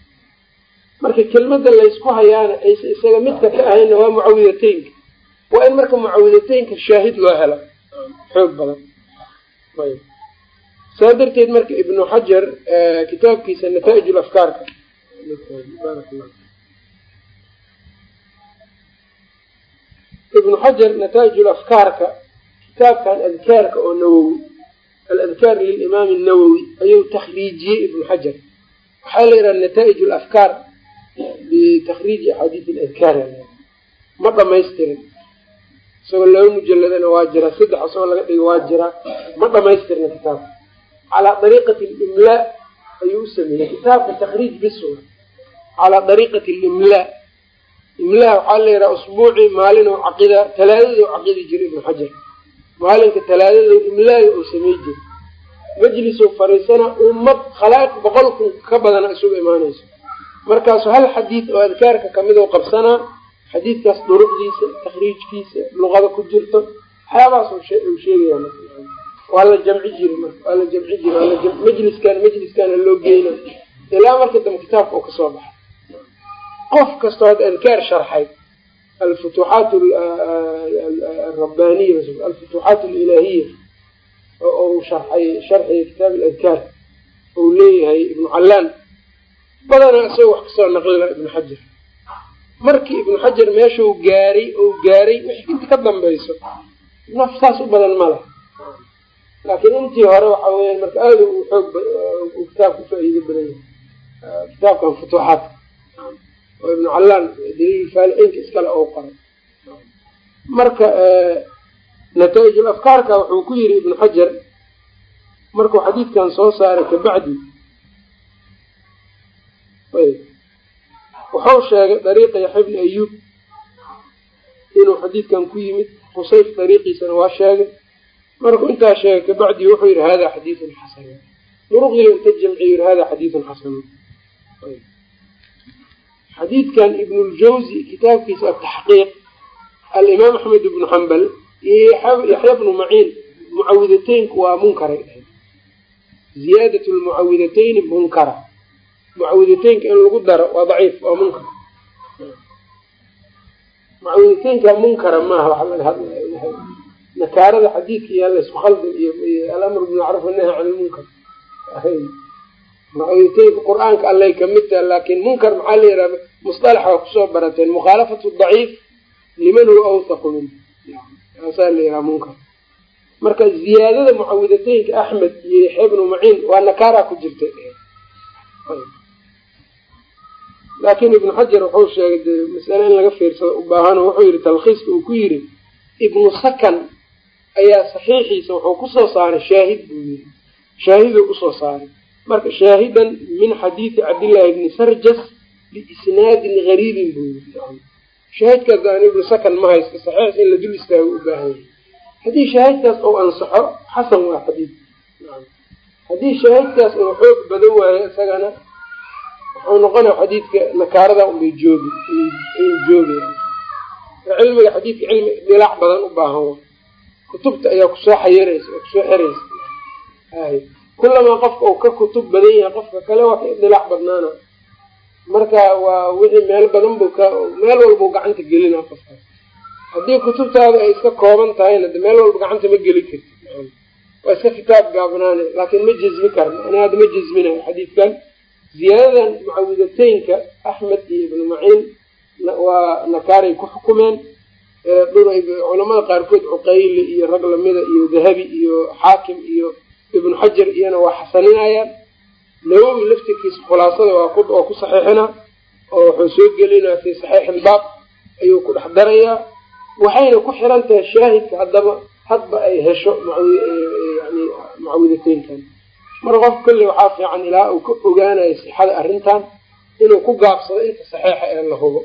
marka kelmada laysku hayaana aysa isaga midka ka ahayna waa mucawidateynka waa in marka mucawidateynka shaahid loo helo. Xoog badan. Saa darteed marka ibnu xajar kitaabkiisa nataaij ibnu xajar nataaij kitaabkan adkaarka oo nawowi. Aladkaar lilimaami nawowi ayuu takhriijiyey ibnu xajar waxaa la yidhaha nataaij lafkaar bitakriiji axaadiis ladkaar ma dhamaystirin isagoo laba mujaladana waa jiraa saddex isagoo laga dhigo waa jiraa ma dhamaystirna kitaabka. Calaa dariiqati limlaa ayuu u sameeyey. Kitaabka takriij bis calaa dariiqati limlaa imlaa waxaa la yidhaha usbuucii maalin oo caqida talaadada u caqidi jira ibnu xajar maalinka talaadada imlaaga uu samey jira majlisuu fariisana ummad khalaa'iq boqol kun ka badana isugu imaanayso. Markaasu hal xadiid oo adkaarka ka mid u qabsanaa xadiidkaas duruqdiisa takriijkiisa luqada ku jirto waxyaabahaas uu sheegaya waa la jamci jiri marka waa la jamci jiri majliskan majliskana loo geyna ilaa marka dambe kitaabka uu ka soo baxay. Qof kastoo hadda adkaar sharxay alfutuuxaat arabbaniya alfutuuxaat alilaahiya oo uu sharxay sharxiga kitaab aladkaar uu leeyahay ibnu callaan badanaa isagoo wax ka soo naqlina ibnu xajar markii ibnu xajar meeshuu gaaray ou gaaray wixii inta ka dambayso naf saas u badan ma leh laakiin intii hore waxa weeyaan marka aada u xoog kitaabka yahay kitaabkan futuuxaadka oo ibnu callaan daliil faalixiinka iskale ou qoray. Marka nataaij afkaarka wuxuu ku yiri ibnu xajar markuu xadiidkan soo saaray kabacdi wuxuu sheegay dariiqa yaxya bni ayuub inuu xadiidkan ku yimid qusayf dariiqiisana waa sheegay. Markuu intaa sheegay kabacdi wuxuu yihi hada xadiidun xasan duruqdii inta jamciy hada xadiidun xasan xadiidkan ibnuljawzi kitaabkiisa ataxqiiq alimaam axmed ibnu xambal iyo yaxya bnu maciin mucawidateynku waa munkaray. Dhahay ziyaadat lmucawidateyni munkara. Mucawidateynka in lagu daro waa daciif waa munkar. Mucawidateynka munkara maaha waxa laga hadlaya nakaarada xadiidka iyo laysku khaldin iyo alamru bilmacruuf annahy can lmunkar mucawidateynka qur'aanka allay ka mid taha laakin munkar maxaa la yidhaha musalax waa ku soo barateen mukhaalafatu daciif liman huwa awthaqu min taasaa la yidhaha munkar marka ziyaadada mucawidateynka axmed iyo yaxya bnu maciin waa nakaaraa ku jirta laakin ibnu xajar wuxuu sheegay de masale in laga fiirsado u wuxuu yihi talkhiiska uu ku yiri ibnu sakan ayaa saxiixiisa wuxuu ku soo saaray shaahid buu yiri shaahiduu ku soo saaray marka shaahidan min xadiidi cabdillahi bni sarjas biisnaadin gariibin buu yiri shaahidkaas aan ibnu sakan ma haysto saxiix in la dul istaago u baahan yahay haddii shaahidkaas uu ansaxo xasan waa xadiid haddii shaahidkaas uu xoog badan waayo isagana wuxuu noqonaya xadiidka nakaarada unbay joogi ayuu joogaya cilmiga xadiidka cilmi dilaac badan u baahan kutubta ayaa ku soo xayiraysa oo ku soo xiraysa kulamaa qofka uu ka kutub badan yahay qofka kale ka dilaac badnaana marka waa wixii meel badan bu ka meel walbau gacanta gelina qofkaas haddii kutubtaada ay iska kooban tahayna de meel walba gacanta ma geli karti waa iska kitaab gaabnaane laakiin ma jezmi karna ani hadda ma jezminayo xadiidkan. Ziyaadadan mucawidateynka axmed iyo ibnu maciin waa nakaaray ku xukumeen. Culamada qaarkood cuqayli iyo rag lamida iyo dahabi iyo xaakim iyo ibnu xajar iyana waa xasaninayaan nawowi laftirkiisa khulaasada waa ku saxiixina oo wuxuu soo gelinaa fi saxiix ilbaab ayuu ku dhex darayaa waxayna ku xiran tahay shaahidka haddaba hadba ay hesho yani mucawidateynkan marka qof kolley waxaa fiican ilaa uu ka ogaanayo sixada arrintan inuu ku gaabsado inta saxiixa ee la hubo.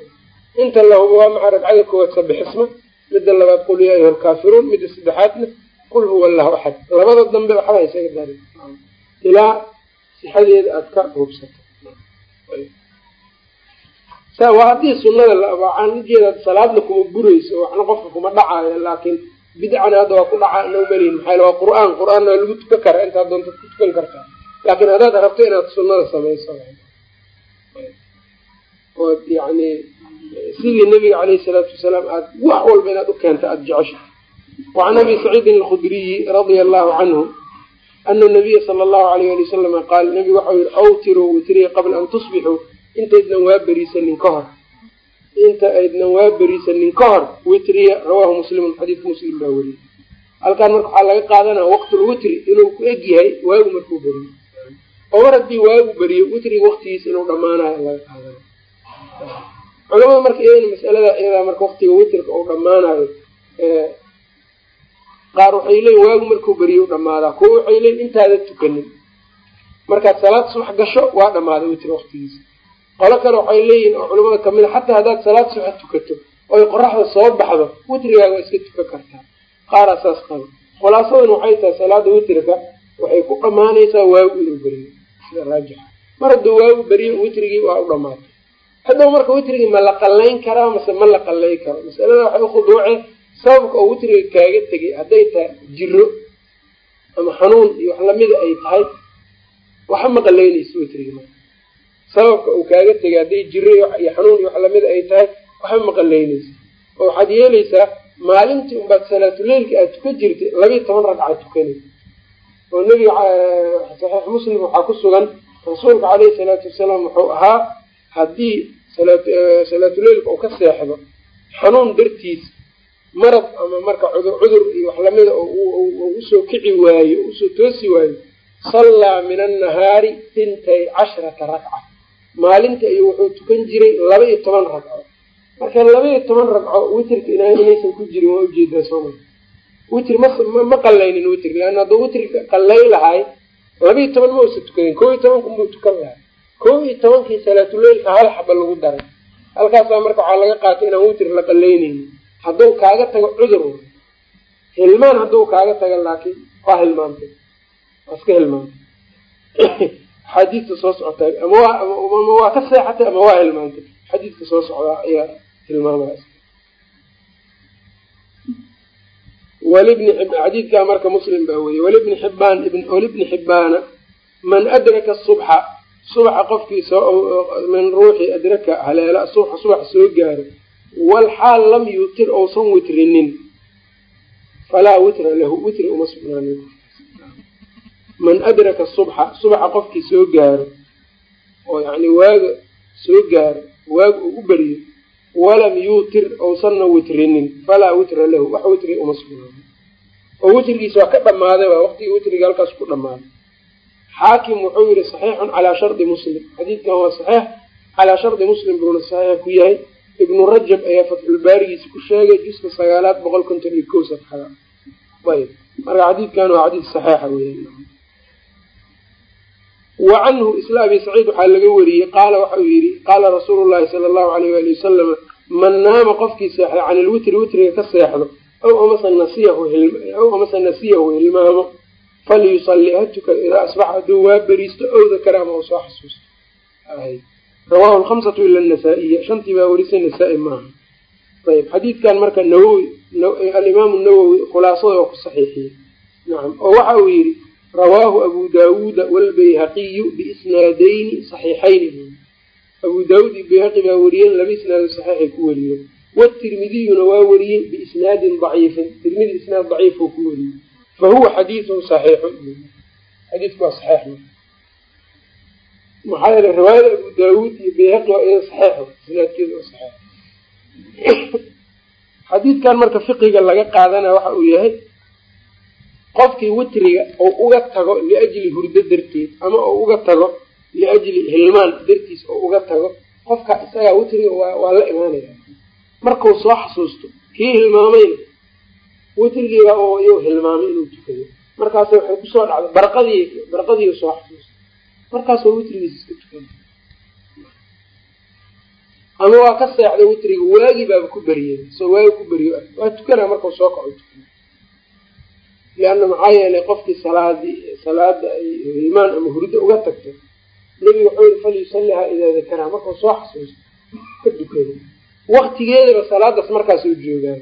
Inta la hubo waa maxa ragcada koowaad sabixisma midda labaad qul yaa ayuha alkaafiruun midda saddexaadna qul huwa allahu axad. Labada dambe waxba isaga dari ilaa sixadeeda aada ka hubsato sa waa haddii sunada waxaan ujeeda salaadna kuma burayso waxna qofka kuma dhacaayo laakiin bidcana hadda waa ku dhacaa ina umalihin maxaa waa qur'aan qur'aanna lagu tukan karaa intaad doonta ku tukan kartaa. Laakiin haddaad rabto inaad sunada samayso. Ood yani sidii nabiga caleyhi salaatu wasalaam aada wax walba inaad u keenta aada jecesha wacan abi saciidin alkhudriyi radia allahu canhu ana nabiya sala allahu alayh ali wasalama qaal nabigu waxau yihi awtiruu witriya qabla an tusbixuu intaydnan waa beriisanin ka hor inta aydnan waa beriisanin ka hor witriya rawaahu muslimun xadiidka muslim baa weriyey halkaan marka waxaa laga qaadanaya waqtulwitri inuu ku eg yahay waagu markuu beriyo oo mar haddii waagu beriyo witriga waqtigiisa inuu dhammaanayo laga qaadanayo culamada marka iyadana masalada iyadaa marka waqtiga witrka uu dhammaanayo qaar waxay leeyiin waagu markuu beriyo u dhammaadaa kuwa waxay leeyiin intaada tukanin. Markaad salaad subax gasho waa dhammaaday witr waqtigiisa. Qolo kale waxay leeyihiin oo culamada ka mid a xataa haddaad salaad subax tukato oy qoraxda soo baxdo witrigaaga waa iska tukan kartaa. Qaaraa saas qaba. Khulaasadan waxay tahay salaada witrika waxay ku dhammaanaysaa waagu inuu beriyo sida raajixa mar hadduu waagu beriyo witrigii waa u dhamaatay hadhow marka witrigii ma la qallayn karaa mase ma la qallayn karo? Masalada waxay ukhuduuceen sababka oo witriga kaaga tegay hadday tahay jiro ama xanuun iyo wax lamida ay tahay waxa ma qallaynayso witrigi marka sababka uu kaaga tegay hadday jiro iyo xanuun iyo wax lamida ay tahay waxba ma qallaynayso oo waxaad yeelaysaa maalintii unbaad salaatuleilka aad tukan jirtay labiiyo toban ragcaad tukanay oo nebiga saxiix muslim waxaa ku sugan rasuulka caleyhi salaatu wasalaam wuxuu ahaa haddii salaatuleilka uu ka seexdo xanuun dartiis marad ama marka cudur cudur iyo wax lamida u soo kici waayo u soo toosi waayo sallaa min annahaari tintay cashrata ragca maalinta iyo wuxuu tukan jiray laba iyo toban ragco marka laba iyo toban ragco witrka inaysan ku jirin waa u jeedaa sooma witr ma. Qallaynin witr leanna hadduu witrka qallay lahay laba iyo toban ma usa tukadin koo iyo tobanka muu tukan lahay. Koo iyo tobankii salaatuleilka hal xaba lagu daray. Halkaasaa marka waxaa laga qaatay inaan witr la qalaynayni hadduu kaaga tago cudur hilmaan hadduu kaaga taga laakiin waa hilmaantay waa iska hilmaantay. Axaadiista soo socotaa ama waa ka seexatay ama waa hilmaantay. Xadiidka soo socdaa ayaa tilmaamaya xadiidkaa marka muslim baa weriye walibni xibaan walibni xibaana man adraka subxa subaxa qofkii min ruuxi adraka haleela subxa subax soo gaaro walxaal lam yutir ousan witrinin falaa witra lahu witri uma sugnaanin man adraka subxa subaxa qofkii soo gaaro oo yani waaga soo gaaro waaga uu u beriyo walam yuutir ousanna witrinin falaa witra lahu wax witri uma sugnaanin oo witrigiisa waa ka dhammaaday waa waqtigii witriga halkaas ku dhammaaday xaakim wuxuu yihi saxiixun calaa shardi muslim xadiidkan waa saxiix calaa shardi muslim buuna saxiix ku yahay ibnu rajab ayaa fatxulbaarigiisa ku sheegay juska sagaalaad boqol konton iyo kow safxada. Ayb marka xadiidkan waa xadiid saxiixa weya wa canhu isla abi saciid waxaa laga wariyey qaala waxa uu yihi qaala rasuulu llahi sala allahu alayh waali wasalama man naama qofkii seexday can ilwitri witriga ka seexdo aw amase nasiyahu hilmaamo falyusalli ha idaa asbaxa hadduu waa beriisto ow dakara ama uu soo xasuusto rawahu lhamsatu ila nasaa-iya shantii baa werisay nasaa-i maaha. Ayb xadiidkan marka nawowi alimaamu nawowi khulaasada oo ku saxiixiyey. Nacam oo waxa uu yihi rawaahu abu daawuuda walbayhaqiyu biisnaadayni saxiixayni abu daawuud iyo bayhaqi baa weriyeen laba isnaado saxiixay ku weriyeen watirmidiyuna waa weriyey biisnaadin daciifin tirmidi isnaad daciifuu ku weriyey fa huwa xadiidun saxiixun xadiidku waa saxiix maxaa yeele riwaayada abu daawuud iyo bayhaqi waa iyada saxiixo isnaadkeeda saxiix xadiidkan marka fiqiga laga qaadanaya waxa uu yahay qofkii witriga ou uga tago liajli hurdo darteed ama ou uga tago liajli hilmaan dartiis ou uga tago qofka isagaa witriga waa la imaanaya markuu soo xasuusto kii hilmaamayna witrigiiba iyu hilmaamay inuu tukado. Markaas waxay ku soo dhacday barqadii barqadii soo xasuusta markaasoo witrigiisa iska tukana ama waa ka seexday witriga waagii baaba ku beriyey soo waagi ku beriyo waa tukanaa markau soo kaco tukana. Lianna maxaa yeelay qofkii salaadii salaada ay hilmaan ama hurdo uga tagto nebiga wuxuu yihi falyusallihaa idaa dakaraha markau soo xasuusto ka dukado. Waktigeedaba salaadaas markaasoo joogaan.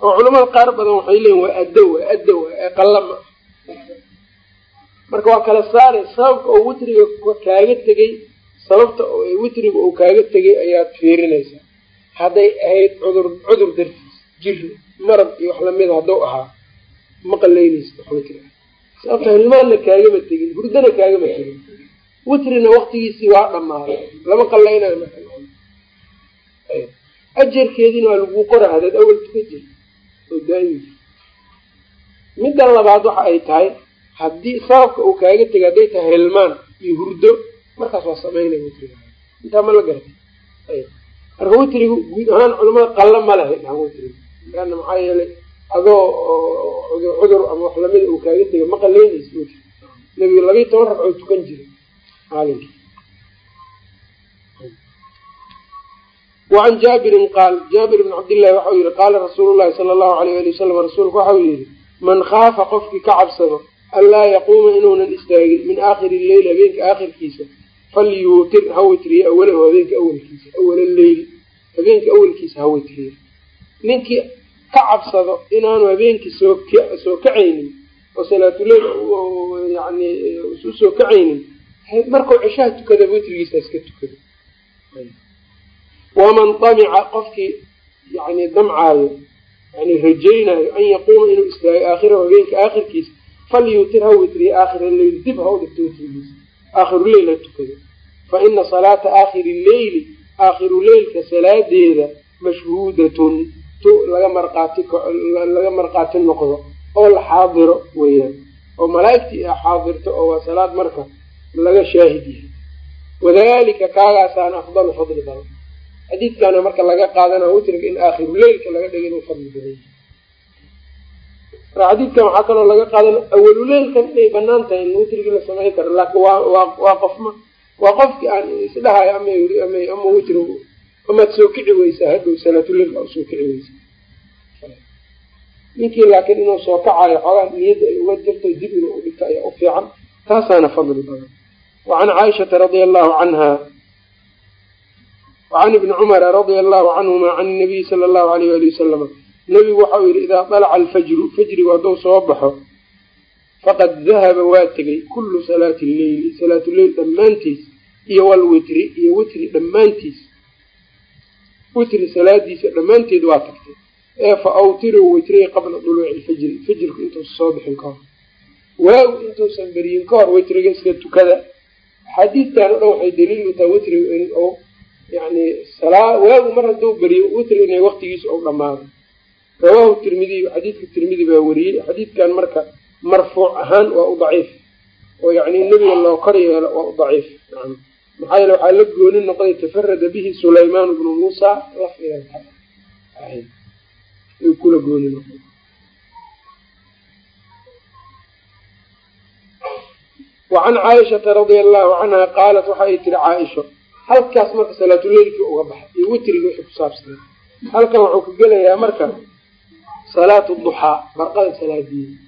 Oo culamada qaar badan waxay leeyiin waa addo waa addo waa marka waa kala saare sababka oo witriga kaaga tegey sababta witriga uu kaaga tegay ayaad fiirinaysaa hadday ahayd cudur cudur dartiis jiri marad iyo wax lamida hadduu ahaa ma qalaynaysa wax witri sababta hilmaanna kaagama tegin hurdana kaagama tegin witrina waktigiisii waa dhammaaday. Lama qalaynayo marka ajarkeediina waa laguu qora hadaad awal tuka jir. Oo jir middan labaad waxa ay tahay haddii sababka uu kaaga tegay hadday tahay hilmaan iyo hurdo markaas waa samaynaya witriga intaa ma la garata marka witrigu guud ahaan culamada qalla ma dhahan witriga leanna maxaa yeelay adoo cudur ama wax lamida uu kaaga tegay ma qalaynaysa witri. Nabiga labayi toban ragcoo tukan jiray maalinkii wacan jaabirin qaal jaabir bn cabdillahi waxau yihi qaala rasuulu llahi sala allahu alayh ali wasalam rasuulku waxau yihi man khaafa qofkii ka cabsado anlaa yaquuma inuunan istaagin min aakhiri leyl habeenka aakhirkiisa falyuutir ha witriye awalahu habeenka awalkiisa awala leyli habeenka awalkiisa ha witriye ninkii ka cabsado inaanu habeenkii soo soo kacaynin oo salaatuleyl yani isu soo kacaynin markuu ceshaha tukada witrigiisa iska tukado waman damica qofkii yani damcaayo yani rajaynaayo an yaquuma inuu istaago aakhirahu habeenka aakhirkiisa falyuutir ha witriye aakhira leyl dib ha u dhigto witrigiisa aakhiruleyl ha tukado. Fa ina salaata aakhiri leyli aakhiru leylka salaadeeda mashhuudatun tu laga marqaati laga marqaati noqdo. Oo la xaadiro weeyaan. Oo malaaigtii a xaadirto oo waa salaad marka laga shaahid yahay. Wadalika kaagaasaana afdalu fadli badan xadiidkaana marka laga qaadana witriga in aakhiru leylka laga dhiga inuu fadli badan yahay xadiidkan waxaa kaloo laga qaadana awaluleylkan inay bannaan tahay in witrigii la samayn karo laakin waa waa waa qofma waa qofkii aan isdhahayo ama ama witr amaad soo kici weysaa hadhow salaatulil baa u soo kici weysaa ninkii laakiin inuu soo kacayo xoogaa niyadda ay uga jirto dib inuu udhigto ayaa u fiican taasaana fadli badan. Wacan caaishata radia allahu canha wacan ibni cumara radia allahu canhuma can nabiyi sala allahu alayh ali wasalama nabigu waxau yihi idaa dalaca alfajru fajrigu hadduu soo baxo faqad dahaba waa tegey kullu salaati lleyli salaatuleyl dhammaantiis iyo walwitri iyo witri dhammaantiis witri salaadiisa dhammaanteed waa tagtay ee fa awtiruu witriy qabla duluuci lfajri fajrku intuusa soo bixin ka hor waagu intuusan beriyin ka hor witriga iska tukada axaadiistan o dhan waxay daliil u tahay witrigu in yani waagu mar hadduu beriyo witri inay waqtigiisa ou dhamaado rawaahu tirmidiy xadiidka tirmidi baa weriyey xadiidkan marka marfuuc ahaan waa u daciif. Oo yani nebiga loo kor yeelo waa u daciif. Maxaa yeele waxaa la gooni noqday tafarada bihi sulaymaan bnu muusa kula gooni noqday. Wacan caaishata radia allahu canha qaalat waxa ay tiri caaisho halkaas marka salaatuleylkii uga baxay iyo witriga wixii ku saabsanay halkan wuxuu ka gelayaa marka salaatu duxaa barqada salaadiisa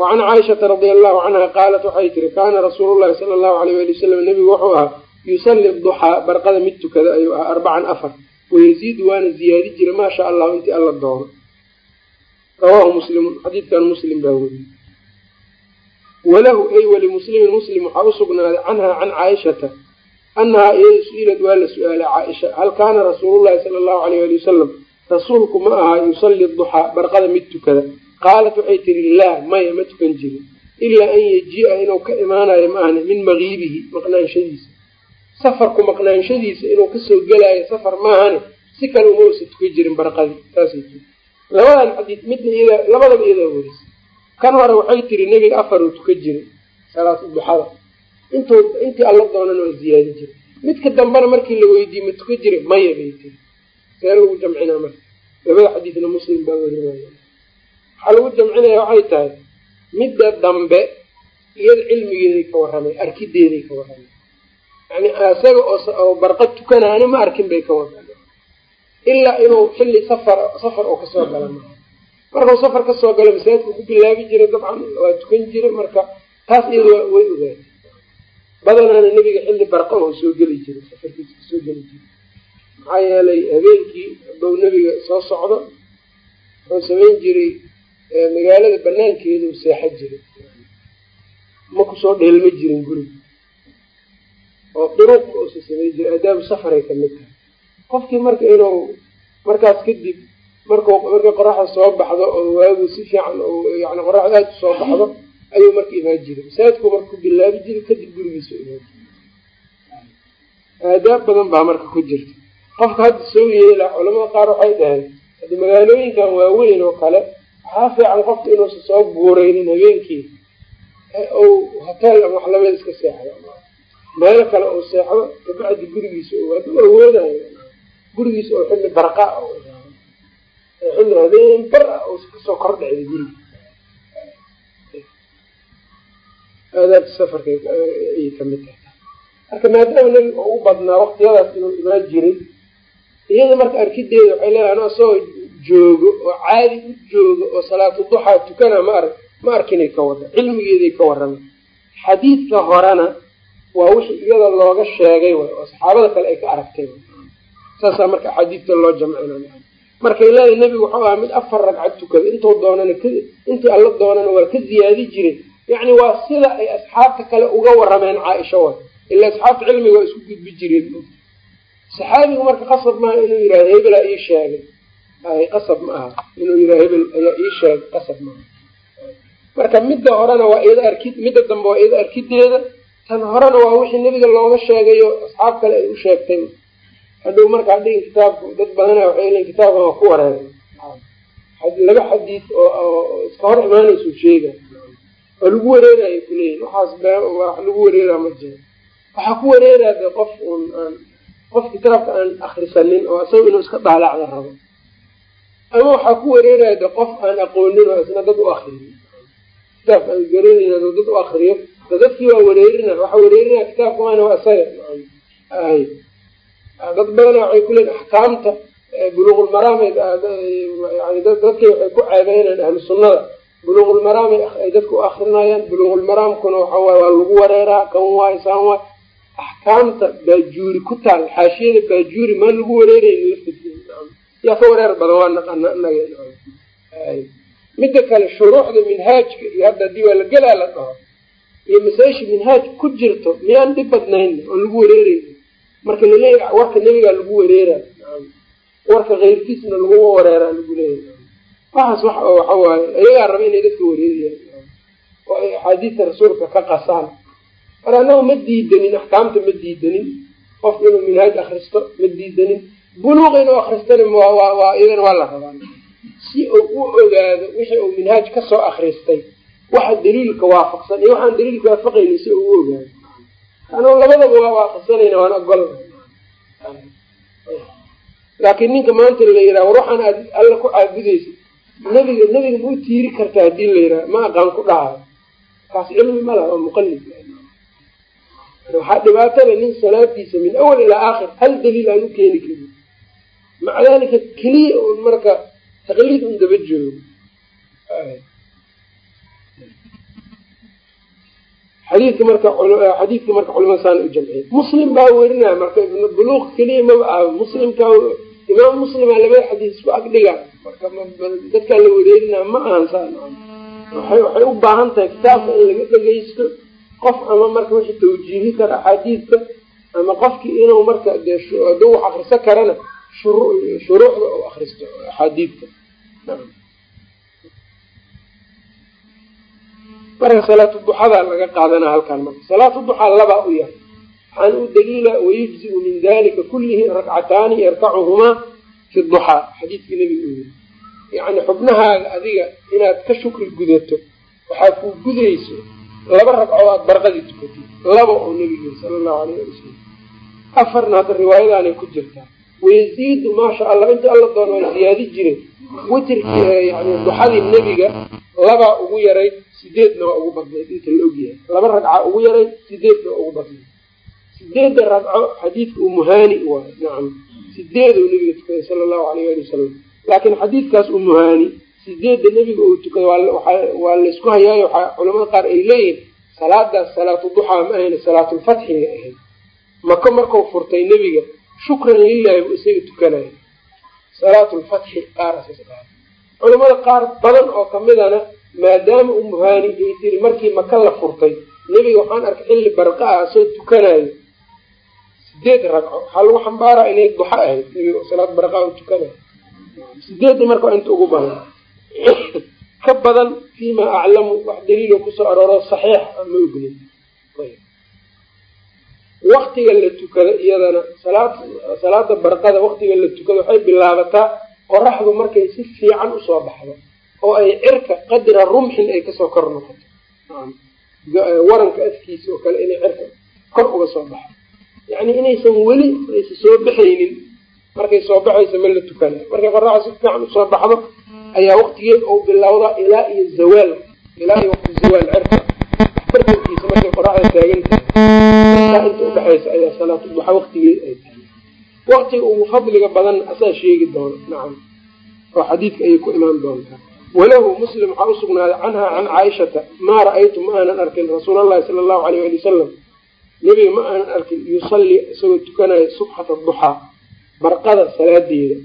wacan caaishata radia allahu canha qaalat waxay tiri kaana rasuulu llahi sala allahu alayh ali wasalam nebigu wuxuu ahaa yusalli duxaa barqada mid tukada ayuu ahaa arbacan afar. Wayaziidu waana ziyaadi jira maa sha allahu intii alla doono. Rawaahu muslimun xadiidkan muslim baa weriyey walahu ay walimuslimin muslim waxaa usugnaaday canhaa can caaishata annahaa iyada su'ilad waa la su'aalay caaisha. Hal kaana rasuulullahi sala allahu alayh ali wasalam rasuulku ma aha yusalli duxaa barqada mid tukada. Qaalat waxay tihi laa maya ma tukan jirin. Ilaa an yaji-a inuu ka imaanayo ma ahni min makiibihi maqnaanshadiisa safarku maqnaanshadiisa inuu ka soo gelaayo safar maahane si kale uma usa tukan jirin barqadii saasay tii labadan xadiid midna iyada labadaba iyadaa werisa kan hore waxay tiri nebiga afaruu tukan jiray salaatu duxada intuu intii alla doonana waa ziyaadin jiray. Midka dambena markii la weydiiyey ma tukan jiray maya bay tiri. See lagu jamcinaa marka. Labada xadiidna muslim baa werinaya waxaa lagu jamcinaya waxay tahay midda dambe iyada cilmigeeday ka warramay arkideeday ka warramay. Yani isaga oo barqad tukanaana ma arkin bay ka wadan ilaa inuu xilli safar safar oo ka soo gala maa markau safar ka soo galo masaajidka ku bilaabi jiray dabcan waa tukan jiray marka taas iyada way ogaatay badanaana nebiga xilli barqa oo soo geli jiray safarkiisa ka soo geli jiray. Maxaa yeelay habeenkii hadduu nebiga soo socdo wuxuu samayn jiray magaalada banaankeedu seexan jiray. Ma ku soo dheelma jirin guriga oo duruuq usa samayn jiray aadaabu safaray ka mid tahay. Qofkii marka inuu markaas kadib marku markay qoraxda soo baxdo oo waagu si fiican yani qoraxda aada u soo baxdo ayuu marka imaan jiray masaajidku marka ku bilaabi jiray kadib gurigiisa imaan jiray. Aadaab badan baa marka ku jirta. Qofka hadda soo yeela culamada qaar waxay dhaheen hadi magaalooyinkan waaweyn oo kale waxaa fiican qofka inuusa soo guureynin habeenkii ou hotel ama wax la mid iska seexdo. Meelo kale uu seexdo kabacdi gurigiisa hadduu awoodayo. Gurigiisa oo xilli barqa xilli habeen bar ah oo ka soo kordhacda guriga aadaabta safarka ayay ka mid tahay. Marka maadaama nebiga oo u badnaa waqtiyadaas inuu imaan jiray iyada marka arkideeda waxay leedahay ano asagoo joogo oo caadi u joogo oo salaatu duxaa tukana ma ar ma arkinay ka wada cilmigeeday ka warramay xadiidka horena waa wixii iyada looga sheegay way oo saxaabada kale ay ka aragtay saasaa marka axaadiidta loo jamcina markay leedahay nebigu wuxuu ahaa mid afar ragcad tukada intuu doonana k intii alla doonana waa ka ziyaadi jiray yacni waa sida ay asxaabta kale uga warrameen caaisha wa. Ila asxaabta cilmiga waa isku gudbi jireen. Saxaabigu marka qasab maaha inuu yidhahdo hebelaa ii sheegay ay qasab ma aha. Inuu yidhahdo hebel ayaa ii sheegay qasab maaha marka midda horena waa iyada arki midda dambe waa iyada arkideeda tan horena waa wixii nebiga looga sheegayo asxaab kale ay u sheegtay. Hadhow marka hadhigin kitaabku dad badana waxay leeyiin kitaabkan waa ku wareeray laba xadiid oo iska hor imaanaysu sheega oo lagu wareerayo kuleeyihin waxaas wax lagu wareeraa ma jiro. Waxaa ku wareeraa de qof un aan qof kitaabka aan akrisanin oo isaga inuu iska daalaacda rabo. Ama waxaa ku wareeraya de qof aan aqoonin oo isna dad u akriyo kitaabka aan garanayn aduu dad u akriyo dadkii waa wareerina waxa wareerina kitaabkaana waa isaga. Ay dad badana waxay kuleeyiin axkaamta buluuqulmaraam dadkay waxay ku ceebeynaan ahlu buluuqulmaraam ay dadka u akrinayaan buluuqulmaraamkuna waxa waay waa lagu wareeraa. Kan waay saan waay. Axkaamta baajuuri ku taal. Xaashiyada baajuuri maa lagu wareerayn yaa ka wareer badan waa naqana midda kale shuruucda minhaajka iyo hadda haddii waa la gelaa la dhaho iyo masaa-isha minhaaj ku jirto miyaan dhib badnayn oo lagu wareerayn marka laleeya warka nebigaa lagu wareeraa. Warka keyrkiisna laguma wareeraa lagu leeyahy waxaas wax waxa waaye iyagaa raba inay dadka wareeriyaan oo ay axaadiista rasuulka ka qasaan. Mar annaga ma diidanin axkaamta ma diidanin qofka inuu minhaaj akristo ma diidanin buluuq inuu akristana waa iyadana waa la rabaa. Si uu u ogaado wixii uu minhaaj ka soo akristay waxa daliilka waafaqsan iyo waxaan daliilka waafaqaynin si uu u ogaado. Anuu labadaba waa waafaqsanayna waan ogolna laakiin ninka maanta la yidhaha war waxaan aad alla ku caabudaysa nebiga nebiga ma u tiiri kartaa haddii la yidhaha ma aqaan ku dhahayo kaas cilmi ma laha oo muqalid waxaa dhibaatale nin salaadiisa min awal ilaa aakhir hal daliil aan u keeni karin. Maca dalika keliya un marka taqliid un daba joogo. Xadiidka marka xadiidka marka culimada saan u jamciya. Muslim baa werinaya marka buluuq keliya maba ah muslimka imaam muslima labada xadiis isku agdhiga marka dadkaa la wareerinaya ma ahan saa waxay u baahan tahay kitaabka in laga dhegaysto qof ama marka wixii tawjiihi kara axaadiidka ama qofkii inuu marka dee haduu wax akriso karana shuruucda u akristo axaadiidka marka salaatu duxadaa laga qaadanaa halkaan marka. Salaatu duxaa labaa u yahay waxaan u daliila wayujziu min dalika kullihi rakcataani yarkacuhumaa fi duxaa xadiidkii nabiga u yiri xubnahaaga adiga inaad ka shukri gudato waxaa kuu gudayso laba ragco aad barqadii tukatid laba oo nebiga sala allahu alayh ali wasalam afarna hadda riwaayadaanay ku jirtaa wayaziidu maasha allah inta alla doona waa ziyaadi jiray witrkii yani duxadii nebiga labaa ugu yarayd sideedna waa ugu badnayd inta la ogyahay laba ragca ugu yarayd sideedna waa ugu badnayd sideedda ragco xadiidka umuhaani waay nacam sideeduu nebiga tukaday sala allahu alayh ali wasalam laakiin xadiidkaas umuhaani sideedda nebiga uu tukada waa laysku hayaayo waxaa culamada qaar ay leeyihiin salaadaas salaatu duxaa ma ahayna salaatulfatxiga ahayd maka markau furtay nebiga shukran lilahi buu isaga tukanaya salaatulfatxi qaarasaas culamada qaar badan oo kamidana maadaama umuhaani ay tiri markii maka la furtay nebiga waxaan arkay xilli barqa ah asoo tukanayo sideed ragco waxaa lagu xambaaraa inay duxa ahayd salaad barqa u tukanayo sideedda marka inta ugu badan. Ka badan fiima aclamu wax daliilo ku soo arooro saxiix ma ognin waktiga la tukado iyadana salaad salaada barqada waktiga la tukado waxay bilaabataa qoraxdu markay si fiican u soo baxdo oo ay cirka qadra rumxin ay ka soo kor noqoto. Waranka afkiisa oo kale inay cirka kor uga soo baxdo yacni inaysan weli aysa soo baxaynin markay soo baxayso ma la tukana markay qoraxda si fiican u soo baxdo ayaa waktigeed ou bilowdaa ilaa iyo zawaal. Ilaa iyo waqti zawaal cirka. Bartankiisa markay qoraxda taagan tahay inta udhexaysa ayaa salaatu duxa waktigeed ay tahay. Waktiga ugu fadliga badan asaa sheegi doona nacam. Oo xadiidka ayay ku imaan doontaa. Walahu muslim waxaa usugnaaday canha can caaishata maa ra'aytu ma aanan arkin rasuul allahi sala allahu alayh ali wasalam nebiga ma aanan arkin yusallii isagoo tukanayo subxata duxaa barqada salaadeeda.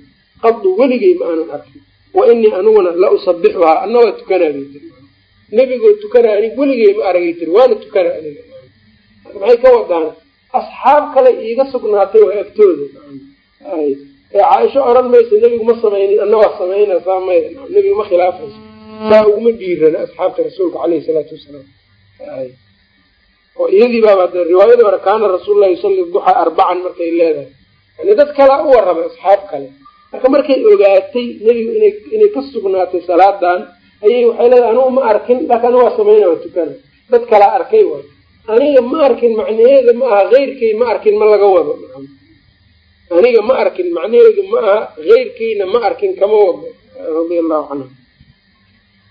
Qadu weligay ma aanan arkin. Wa inii aniguna la usabixuhaa ana waa tukanaa bay tiri nebigoo tukanaa anig weligay ma aragay tiri waana tukanaa aniga. Maxay ka wadaan? Asxaab kale iiga sugnaatay waa agtooda. Ee caaisho oran maysa nebigu ma samaynin ana waa samayna saa may nebigu ma khilaafayso. Saa uguma dhiirana asxaabta rasuulka caleyhi salaatu wasalaam oo iyadii baaba de riwaayadii hore kaana rasuullah yusalli duxaa arbacan markay leedahay. Yani dad kalea u warramay asxaab kale. Marka markay ogaatay nebigu ina inay ka sugnaatay salaadan ayay waxay leedahay anugu ma arkin laakin anu waa samayna waa tukana dad kalaa arkay waay aniga ma arkin macnaheeda ma aha keyrkay ma arkin ma laga wado. Aniga ma arkin macnaheedu ma aha keyrkayna ma arkin kama wado. Radia allahu canhu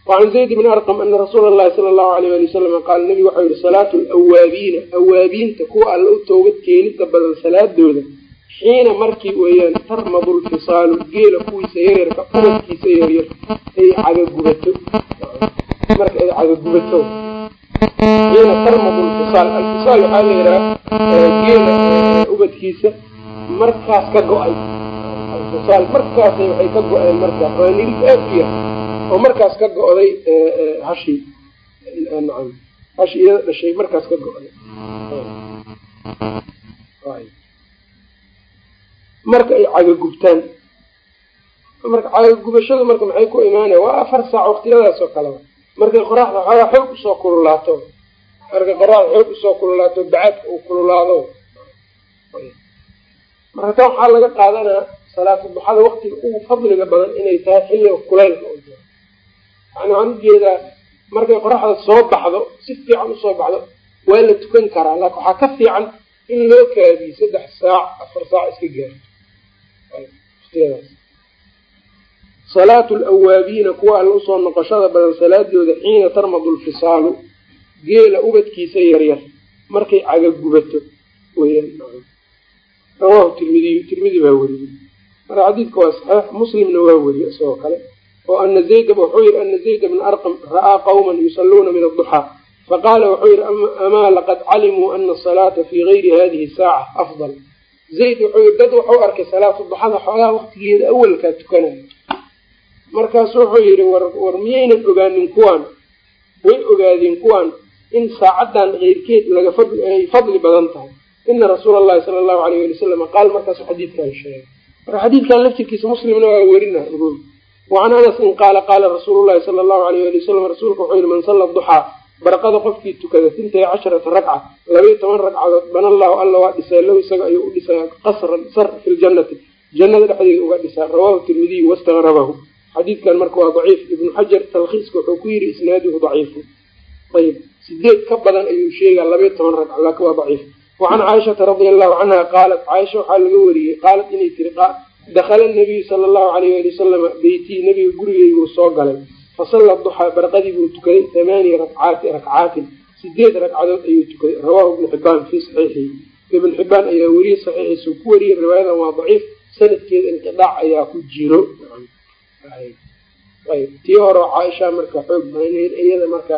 wacan zayd bni arqam ana rasuula allahi sala allahu alayh ali wasalam qaala nabigu waxau yihi salaatu lawaabiina awaabiinta kuwa alla u toobad keenida badan salaadooda xiina markii weeyaan tarmadu lfisaalu geela kuwiisa yaryarka ubadkiisa yaryar ay cagagubato. Marka ay cagagubato. Xiina tarmadu lfisaal alfisaal waxaa la yidhaha geela ubadkiisa markaas ka go'ay. Alfisaal markaasay waxay ka go-een marka waa nirif aad u yar oo markaas ka go-day hashii nacam. Hashi iyada dhashay markaas ka go-day. Marka ay cagagubtaan marka cagagubashada marka maxay ku imaanaya waa afar saac waqtiyadaas oo kaleba markay qoraxda xoogaa xoog u soo kululaato. Markay qoraxda xoog u soo kululaato bacaadka uu kululaado. Marka taa waxaa laga qaadanaa salaatu duxada waqtiga ugu fadliga badan inay tahay xilliga jiro yani waxaan u jeedaa markay qoraxda soo baxdo si fiican u soo baxdo waa la tukan karaa. Laakin waxaa ka fiican in loo kaadiyo saddex saac afar saac iska gaarto. Salaatu lawaabiina kuwa alla u soo noqoshada badan salaadooda xiina tarmadu lfisaalu geela ubadkiisa yaryar markay cagagubato weyaan tirmidiy tirmidi baa weriyey marka xadiidka waa saxiix muslimna waa weriyey isagoo kale oo ana zayda wuxuu yihi ana zayda bna arqam ra'aa qawman yusalluuna min adduxaa faqaala wuxuu yihi amaa laqad calimuu ana asalaata fii gayri hadihi saaca afdal. Zayd wuxuu yii dad wuxuu arkay salaatu duxada xoolaha waqtigeeda awalkaa tukanaya markaasu wuxuu yihi war miyaynan ogaanin kuwaan? Way ogaadeen kuwaan in saacaddan keyrkeed laga ay fadli badan tahay. Ina rasuula allahi sala allahu alayh ali wasalam qaal markaasu xadiidkan sheegay. Marka xadiidkan laftirkiisa muslimna waa werina ogow wacan anasin qaala qaala rasuulu llahi sala allahu alayh ali wasalam rasuulka wuxuu yihi man salla duxaa barqada qofkii tukada intay casharata ragca labaiyo toban ragcadood bana allahu alla waa dhisaa lahu isaga ayuu u dhisaa qasran sar fi ljannati jannada dhexdeeda uga dhisaa rawahu tirmidiy wastaqrabahu xadiidkan marka waa daciif ibnu xajar talkhiiska wuxuu ku yidhi isnaaduhu daciifu ayib sideed ka badan ayuu sheegaa labaiyo toban ragca laakin waa daciif wacan caaishata radia allahu canha qaalat caaisha waxaa laga wariyey qaalat inay tiri dakhala nabiyu sala allahu alayh ali wasalama beytii nabiga gurigeyguu soo galay fasalla duxaa barqadii buu tukaday thamaaniya rakcaati rakcaatin sideed ragcadood ayuu tukaday rawaahu ibnu xibaan fii saxiixihi ibn xibaan ayaa weriyey saxiixiisa ku wariyey riwaayadan waa daciif sanadkeeda inqidaac ayaa ku jiro tii hore caaisha marka xoog badan iyada marka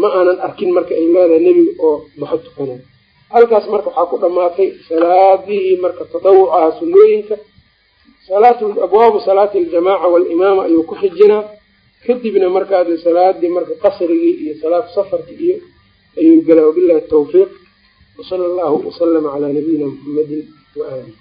ma aanan arkin marka ay leedahay nebiga oo duxo tukana halkaas marka waxaa ku dhamaatay salaadihii marka tadawucaha sunooyinka abwaabu salaati aljamaaca waalimaama ayuu ku xijinaa. Kadibna markaa de salaadii marka qasrigii iyo salaatu safarki iyo ayuu galaa wabilahi tawfiiq. Wasala allahu wasalama calaa nabiyina muxamedin waali